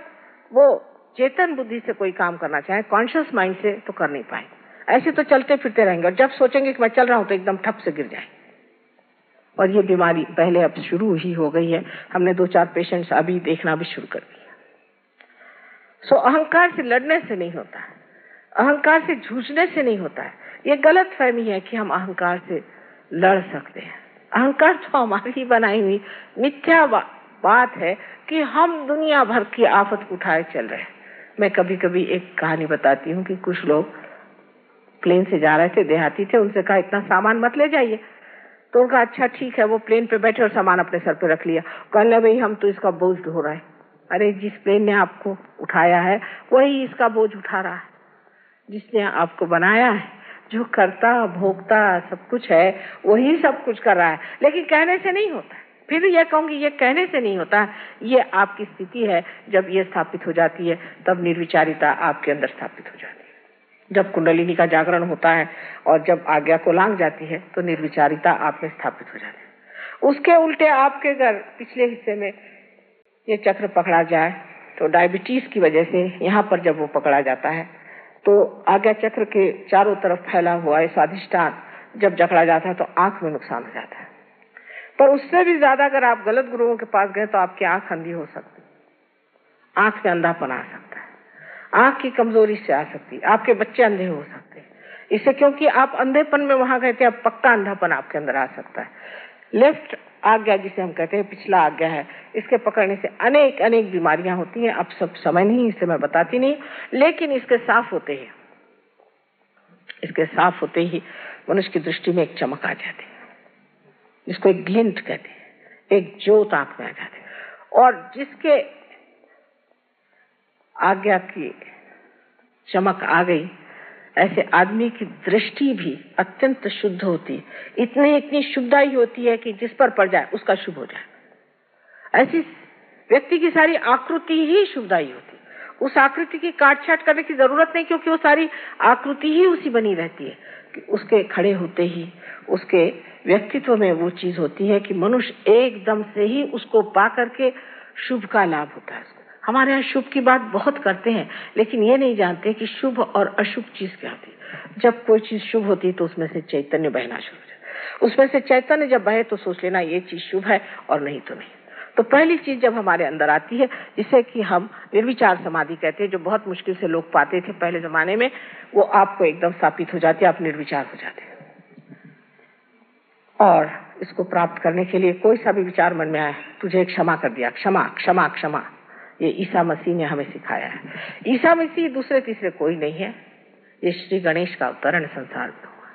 वो चेतन बुद्धि से कोई काम करना चाहे कॉन्शियस माइंड से तो कर नहीं पाए। ऐसे तो चलते फिरते रहेंगे और जब सोचेंगे कि मैं चल रहा हूँ तो एकदम ठप से गिर जाए। और ये बीमारी पहले अब शुरू ही हो गई है। हमने दो चार पेशेंट्स अभी देखना भी शुरू कर दिया। सो अहंकार से लड़ने से नहीं होता। है अहंकार से जूझने से नहीं होता है। ये गलत फहमी है कि हम अहंकार से लड़ सकते हैं। अहंकार तो हमारी ही बनाई हुई मिथ्या बात है कि हम दुनिया भर की आफत उठाए चल रहे हैं। मैं कभी कभी एक कहानी बताती हूँ कि कुछ लोग प्लेन से जा रहे थे, देहाती थे, उनसे कहा, इतना सामान मत ले जाइए। तो उनका अच्छा ठीक है। वो प्लेन पे बैठे और सामान अपने सर पे रख लिया। कहने भाई, हम तो इसका बोझ ढो रहे हैं। अरे, जिस प्लेन ने आपको उठाया है, वही इसका बोझ उठा रहा है। जिसने आपको बनाया है, जो करता, भोगता, सब कुछ है, वही सब कुछ कर रहा है। लेकिन कहने से नहीं होता फिर भी यह कहूँगी ये कहने से नहीं होता ये आपकी स्थिति है, जब ये स्थापित हो जाती है, तब निर्विचारिता आपके अंदर स्थापित हो जाती है। जब कुंडलिनी का जागरण होता है और जब आज्ञा को लांग जाती है तो निर्विचारिता आप में स्थापित हो जाती है। उसके उल्टे आपके घर, पिछले हिस्से में ये चक्र पकड़ा जाए तो डायबिटीज़ की वजह से यहाँ पर जब वो पकड़ा जाता है तो आज्ञा चक्र के चारों तरफ़ फैला हुआ स्वाधिष्ठान, जब जकड़ा जाता है तो आँख में नुकसान हो जाता है। पर उससे भी ज़्यादा अगर आप गलत गुरुओं के पास गए तो आपकी आँख अंधी हो सकती आँख में अंधापन आ सकता है। आँख की कमज़ोरी से आ सकती आपके बच्चे अंधे हो सकते इससे क्योंकि आप अंधेपन में वहाँ गए थे, अब पक्का अंधापन आपके अंदर आ सकता है। लेफ़्ट आज्ञा जिसे हम कहते हैं, पिछला आज्ञा है, इसके पकड़ने से अनेक अनेक बीमारियाँ होती हैं। अब सब समय नहीं, इसे मैं बताती नहीं। लेकिन इसके साफ़ होते ही। इसके साफ़ होते ही मनुष्य की दृष्टि में एक चमक आ जाती है। जिसको एक ग्लिंट कहते हैं, एक जोत आँख में आ जाती है। और जिसके आज्ञा की चमक आ गई, ऐसे आदमी की दृष्टि भी अत्यंत शुद्ध होती है। इतनी इतनी शुद्धाई होती है कि जिस पर पड़ जाए, उसका शुभ हो जाए। ऐसी व्यक्ति की सारी आकृति ही शुभदाई होती है। उस आकृति की काट छाट करने की ज़रूरत नहीं, क्योंकि वो सारी आकृति ही उसी बनी रहती है। कि उसके खड़े होते ही, उसके व्यक्तित्व में वो चीज़ होती है कि मनुष्य एकदम से ही उसको पा करके शुभ का लाभ होता है हमारे यहाँ शुभ की बात बहुत करते हैं, लेकिन ये नहीं जानते कि शुभ और अशुभ चीज़ क्या होती है। जब कोई चीज़ शुभ होती है तो उसमें से चैतन्य बहना शुरू हो जाता उसमें से चैतन्य जब बहे तो सोच लेना ये चीज़ शुभ है और नहीं तो नहीं। तो पहली चीज़ जब हमारे अंदर आती है, जिसे कि हम निर्विचार समाधि कहते हैं, जो बहुत मुश्किल से लोग पाते थे पहले जमाने में, वो आपको एकदम स्थापित हो जाती है, आप निर्विचार हो जाते और इसको प्राप्त करने के लिए कोई सा भी विचार मन में आए तुझे क्षमा कर दिया, क्षमा क्षमा क्षमा। ये ईसा मसीह ने हमें सिखाया है। ईसा मसीह दूसरे, तीसरे कोई नहीं है। ये श्री गणेश का अवतरण संसार में हुआ।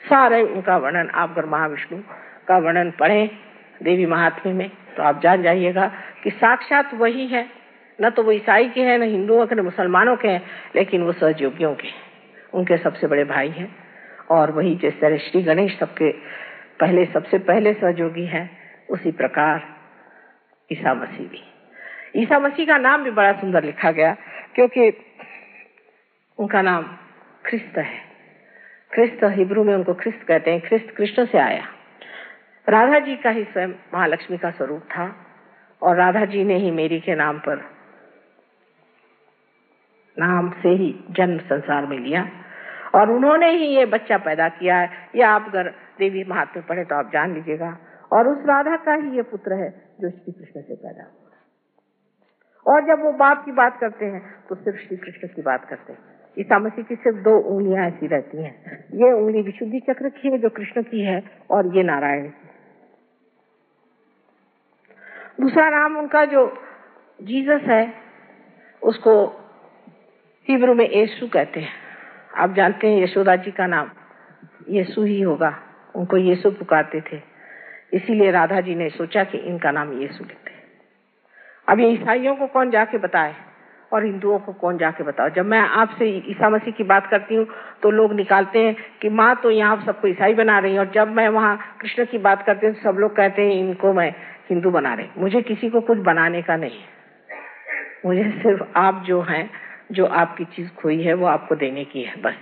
सारे उनका वर्णन, आप अगर महाविष्णु का वर्णन पढ़े देवी महात्म्य में तो आप जान जाइएगा कि साक्षात वही है। न तो वो ईसाई के हैं, न हिंदुओं के, न मुसलमानों के हैं, लेकिन वो सहयोगियों के उनके सबसे बड़े भाई हैं। और वही जिस तरह श्री गणेश सबके पहले, सबसे पहले सहयोगी हैं, उसी प्रकार ईसा मसीह भी। ईसा मसीह का नाम भी बड़ा सुंदर लिखा गया, क्योंकि उनका नाम ख्रिस्त है। ख्रिस्त हिब्रू में उनको ख्रिस्त कहते हैं, ख्रिस्त कृष्ण से आया। राधा जी का ही स्वयं महालक्ष्मी का स्वरूप था, और राधा जी ने ही मेरी के नाम पर, नाम से ही जन्म संसार में लिया। और उन्होंने ही ये बच्चा पैदा किया है। ये आप अगर देवी महात्मा पढ़े तो आप जान लीजिएगा। और उस राधा का ही ये पुत्र है जो श्री कृष्ण से पैदा हुआ। और जब वो बाप की बात करते हैं तो सिर्फ़ श्री कृष्ण की बात करते हैं। ईसा मसीह की सिर्फ़ दो उंगलियाँ ऐसी रहती हैं। ये उंगली विशुद्धि चक्र की है जो कृष्ण की है, और ये नारायण की। दूसरा नाम उनका जो जीसस है, उसको हिब्रू में यीशु कहते हैं। आप जानते हैं यशोदा जी का नाम यीशु ही होगा। उनको यीशु पुकारते थे। इसीलिए राधा जी ने सोचा कि इनका नाम यीशु लेते अब ये ईसाइयों को कौन जाके बताए? और हिंदुओं को कौन जाके बताओ जब मैं आपसे ईसा मसीह की बात करती हूँ तो लोग निकालते हैं कि माँ तो यहाँ सबको ईसाई बना रही है। और जब मैं वहाँ कृष्ण की बात करती हूँ तो सब लोग कहते हैं, इनको मैं हिंदू बना रहे मुझे किसी को कुछ बनाने का नहीं मुझे सिर्फ़ आप जो हैं जो आपकी चीज़ खोई है, वो आपको देने की है, बस।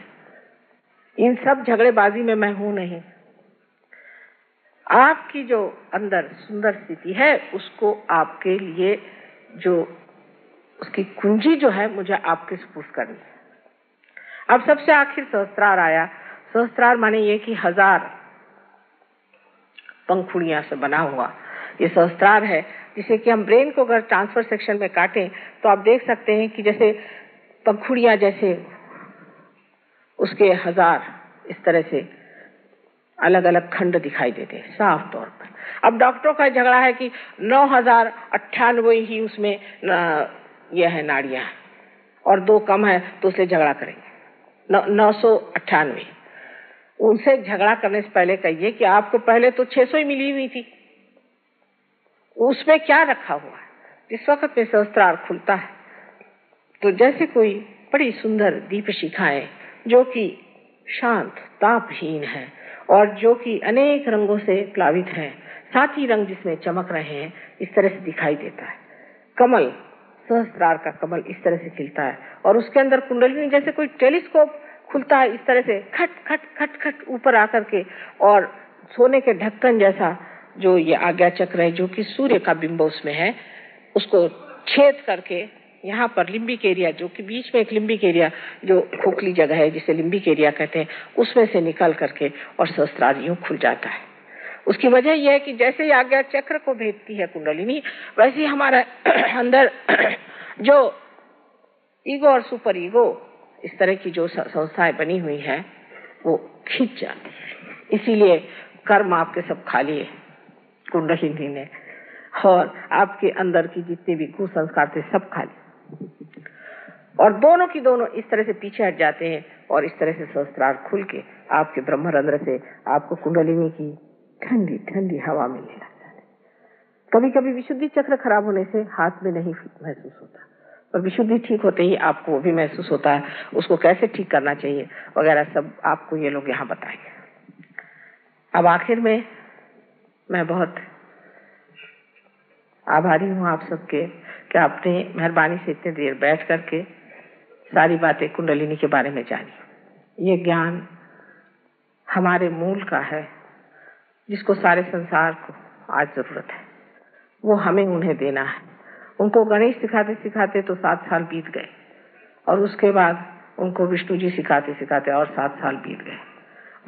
इन सब झगड़ेबाजी में मैं हूँ नहीं। आपकी जो अंदर सुंदर स्थिति है, उसको आपके लिए जो, उसकी कुंजी जो है, मुझे आपके सुपुर्द करनी है। अब सबसे आखिर सहस्त्रार आया। सहस्त्रार माने ये कि हज़ार पंखुड़िया से बना हुआ। ये सहस्त्रार है, जिसे कि हम ब्रेन को अगर ट्रांसफ़र सेक्शन में काटें तो आप देख सकते हैं कि जैसे पंखुड़िया जैसे उसके हज़ार इस तरह से अलग अलग खंड दिखाई देते साफ़ तौर पर। अब डॉक्टरों का झगड़ा है कि नौ हज़ार अट्ठानवे ही उसमें यह है नाड़िया, और दो कम है तो उससे झगड़ा करेंगे। नौ सौ अट्ठानवे। उनसे झगड़ा करने से पहले कहिए कि आपको पहले तो छह सौ ही मिली हुई थी। उसमें क्या रखा हुआ है? जिस वक्त में सहस्त्रार खुलता है तो जैसे कोई बड़ी सुंदर दीप शिखाएँ, जो कि शांत, तापहीन है, और जो कि अनेक रंगों से प्लावित है, साथ ही रंग जिसमें चमक रहे हैं, इस तरह से दिखाई देता है। कमल, सहस्त्रार का कमल इस तरह से खिलता है, और उसके अंदर कुंडलिनी जैसे कोई टेलीस्कोप खुलता है, इस तरह से खट खट खट खट ऊपर आकर के, और सोने के ढक्कन जैसा जो ये आज्ञा चक्र है, जो कि सूर्य का बिंब उसमें है, उसको छेद करके यहाँ पर लिम्बिक एरिया, जो कि बीच में एक लिम्बिक एरिया, जो खोखली जगह है, जिसे लिम्बिक एरिया कहते हैं, उसमें से निकल करके और सहस्त्रार खुल जाता है। उसकी वजह यह है कि जैसे ही आज्ञा चक्र को भेजती है कुंडलिनी, वैसे ही हमारा अंदर जो ईगो और सुपर ईगो इस तरह की जो संस्थाएँ बनी हुई है, वो खींच जाती है। इसीलिए कर्म आपके सब खाली है, कुंडलिनी ने। और आपके अंदर की जितने भी कुसंस्कार थे, सब खाली और दोनों की दोनों इस तरह से पीछे हट जाते हैं और इस तरह से सहस्त्रार खुल के आपके ब्रह्मरंध्र से आपको कुंडलिनी की ठंडी ठंडी हवा मिलने लग जाती कभी कभी विशुद्धि चक्र खराब होने से हाथ में नहीं महसूस होता। और विशुद्धि ठीक होते ही आपको वो भी महसूस होता है, उसको कैसे ठीक करना चाहिए वगैरह सब आपको ये लोग यहाँ बताएँगे अब आखिर में मैं बहुत आभारी हूँ आप सबके कि आपने मेहरबानी से इतनी देर बैठ करके सारी बातें कुंडलिनी के बारे में जानी। ये ज्ञान हमारे मूल का है, जिसको सारे संसार को आज ज़रूरत है। वो हमें उन्हें देना है। उनको गणेश सिखाते सिखाते तो सात साल बीत गए, और उसके बाद उनको विष्णु जी सिखाते सिखाते और सात साल बीत गए।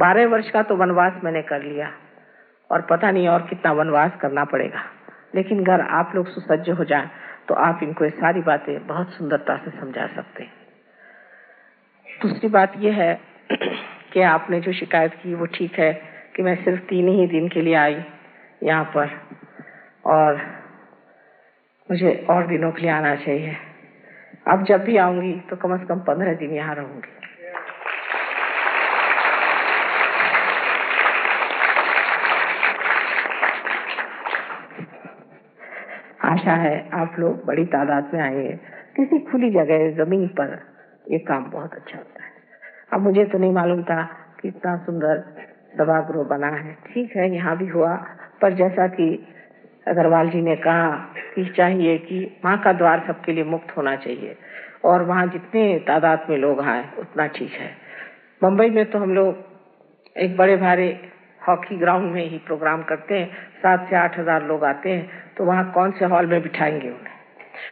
बारह वर्ष का तो वनवास मैंने कर लिया, और पता नहीं और कितना वनवास करना पड़ेगा। लेकिन अगर आप लोग सुसज्ज हो जाए। तो आप इनको ये सारी बातें बहुत सुंदरता से समझा सकते हैं। दूसरी बात यह है कि आपने जो शिकायत की वो ठीक है कि मैं सिर्फ़ तीन ही दिन के लिए आई यहाँ पर और मुझे और दिनों के लिए आना चाहिए। अब जब भी आऊँगी तो कम से कम पंद्रह दिन यहाँ रहूँगी। आशा है आप लोग बड़ी तादाद में आएँगे किसी खुली जगह, ज़मीन पर ये काम बहुत अच्छा होता है। अब मुझे तो नहीं मालूम था कि इतना सुंदर सभागृह बना है। ठीक है, यहाँ भी हुआ। पर जैसा कि अग्रवाल जी ने कहा कि चाहिए कि माँ का द्वार सबके लिए मुक्त होना चाहिए। और वहाँ जितने तादाद में लोग आए, उतना ठीक है। मुंबई में तो हम लोग एक बड़े भारे हॉकी ग्राउंड में ही प्रोग्राम करते हैं। सात से आठ हज़ार लोग आते हैं। तो वहाँ कौन से हॉल में बिठाएँगे उन्हें?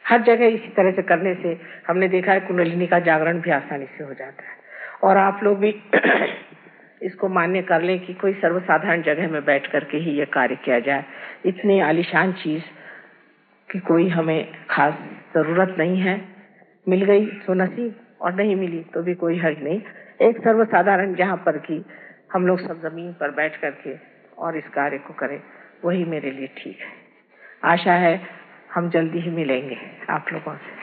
हर जगह इसी तरह से करने से हमने देखा है कुंडलिनी का जागरण भी आसानी से हो जाता है। और आप लोग भी इसको मान्य कर लें कि कोई सर्वसाधारण जगह में बैठ करके ही ये कार्य किया जाए। इतनी आलिशान चीज़ की कोई हमें खास ज़रूरत नहीं है। मिल गई तो नसीब, और नहीं मिली तो भी कोई हर्ज नहीं। एक सर्वसाधारण जहाँ पर की हम लोग सब ज़मीन पर बैठ करके और इस कार्य को करें, वही मेरे लिए ठीक है। आशा है हम जल्दी ही मिलेंगे आप लोगों से।